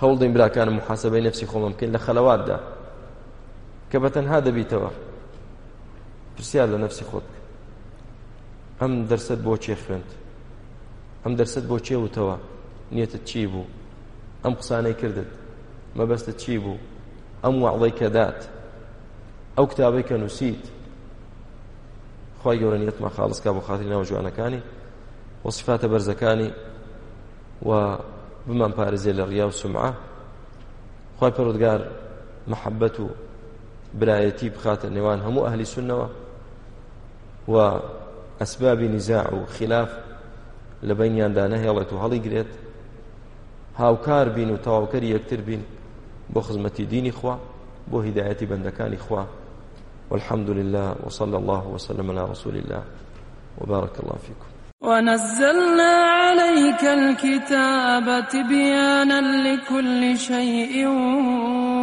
هەوڵدەین براکانم محاسبەی نفسی خۆمەمکەین لە خەلەواتدا کە بە تەنها دەبیتەوە پرسیار لە نفسی خۆت بکە ئەم دەرسەت بۆچێ خوێند ئەم دەرسەت بۆچێ وتەوە نیەتت چی بوو ئەم قسانەی کردت مەبەستە چی بوو ئەم وعڵەی کە دات ئەو کتابەی کە نووسیت خی گەورە نیەتمە خاڵسکا بۆ خااتری ناو جوانەکانی وەصفاتە بەرزەکانی و بمان پارێزێ لە ڕیا و سمعە خی پەرودگار محەبەت و برایەتی بخاتە نێوان هەموو ئەهلی سونەوە و ئەسبابی نزاع و خلاف لە بەینیاندا نەهێڵێت و هەڵی گرێت هاوکار بین و تەواوکەری یەکتر بین بۆ خزمەتی دینی خوا بۆ هیدایەتی بەندەکانی خوا والحمد لله وصلى الله وسلم على رسول الله وبارك الله فيكم ونزلنا عليك الكتاب تبيانا لكل شيء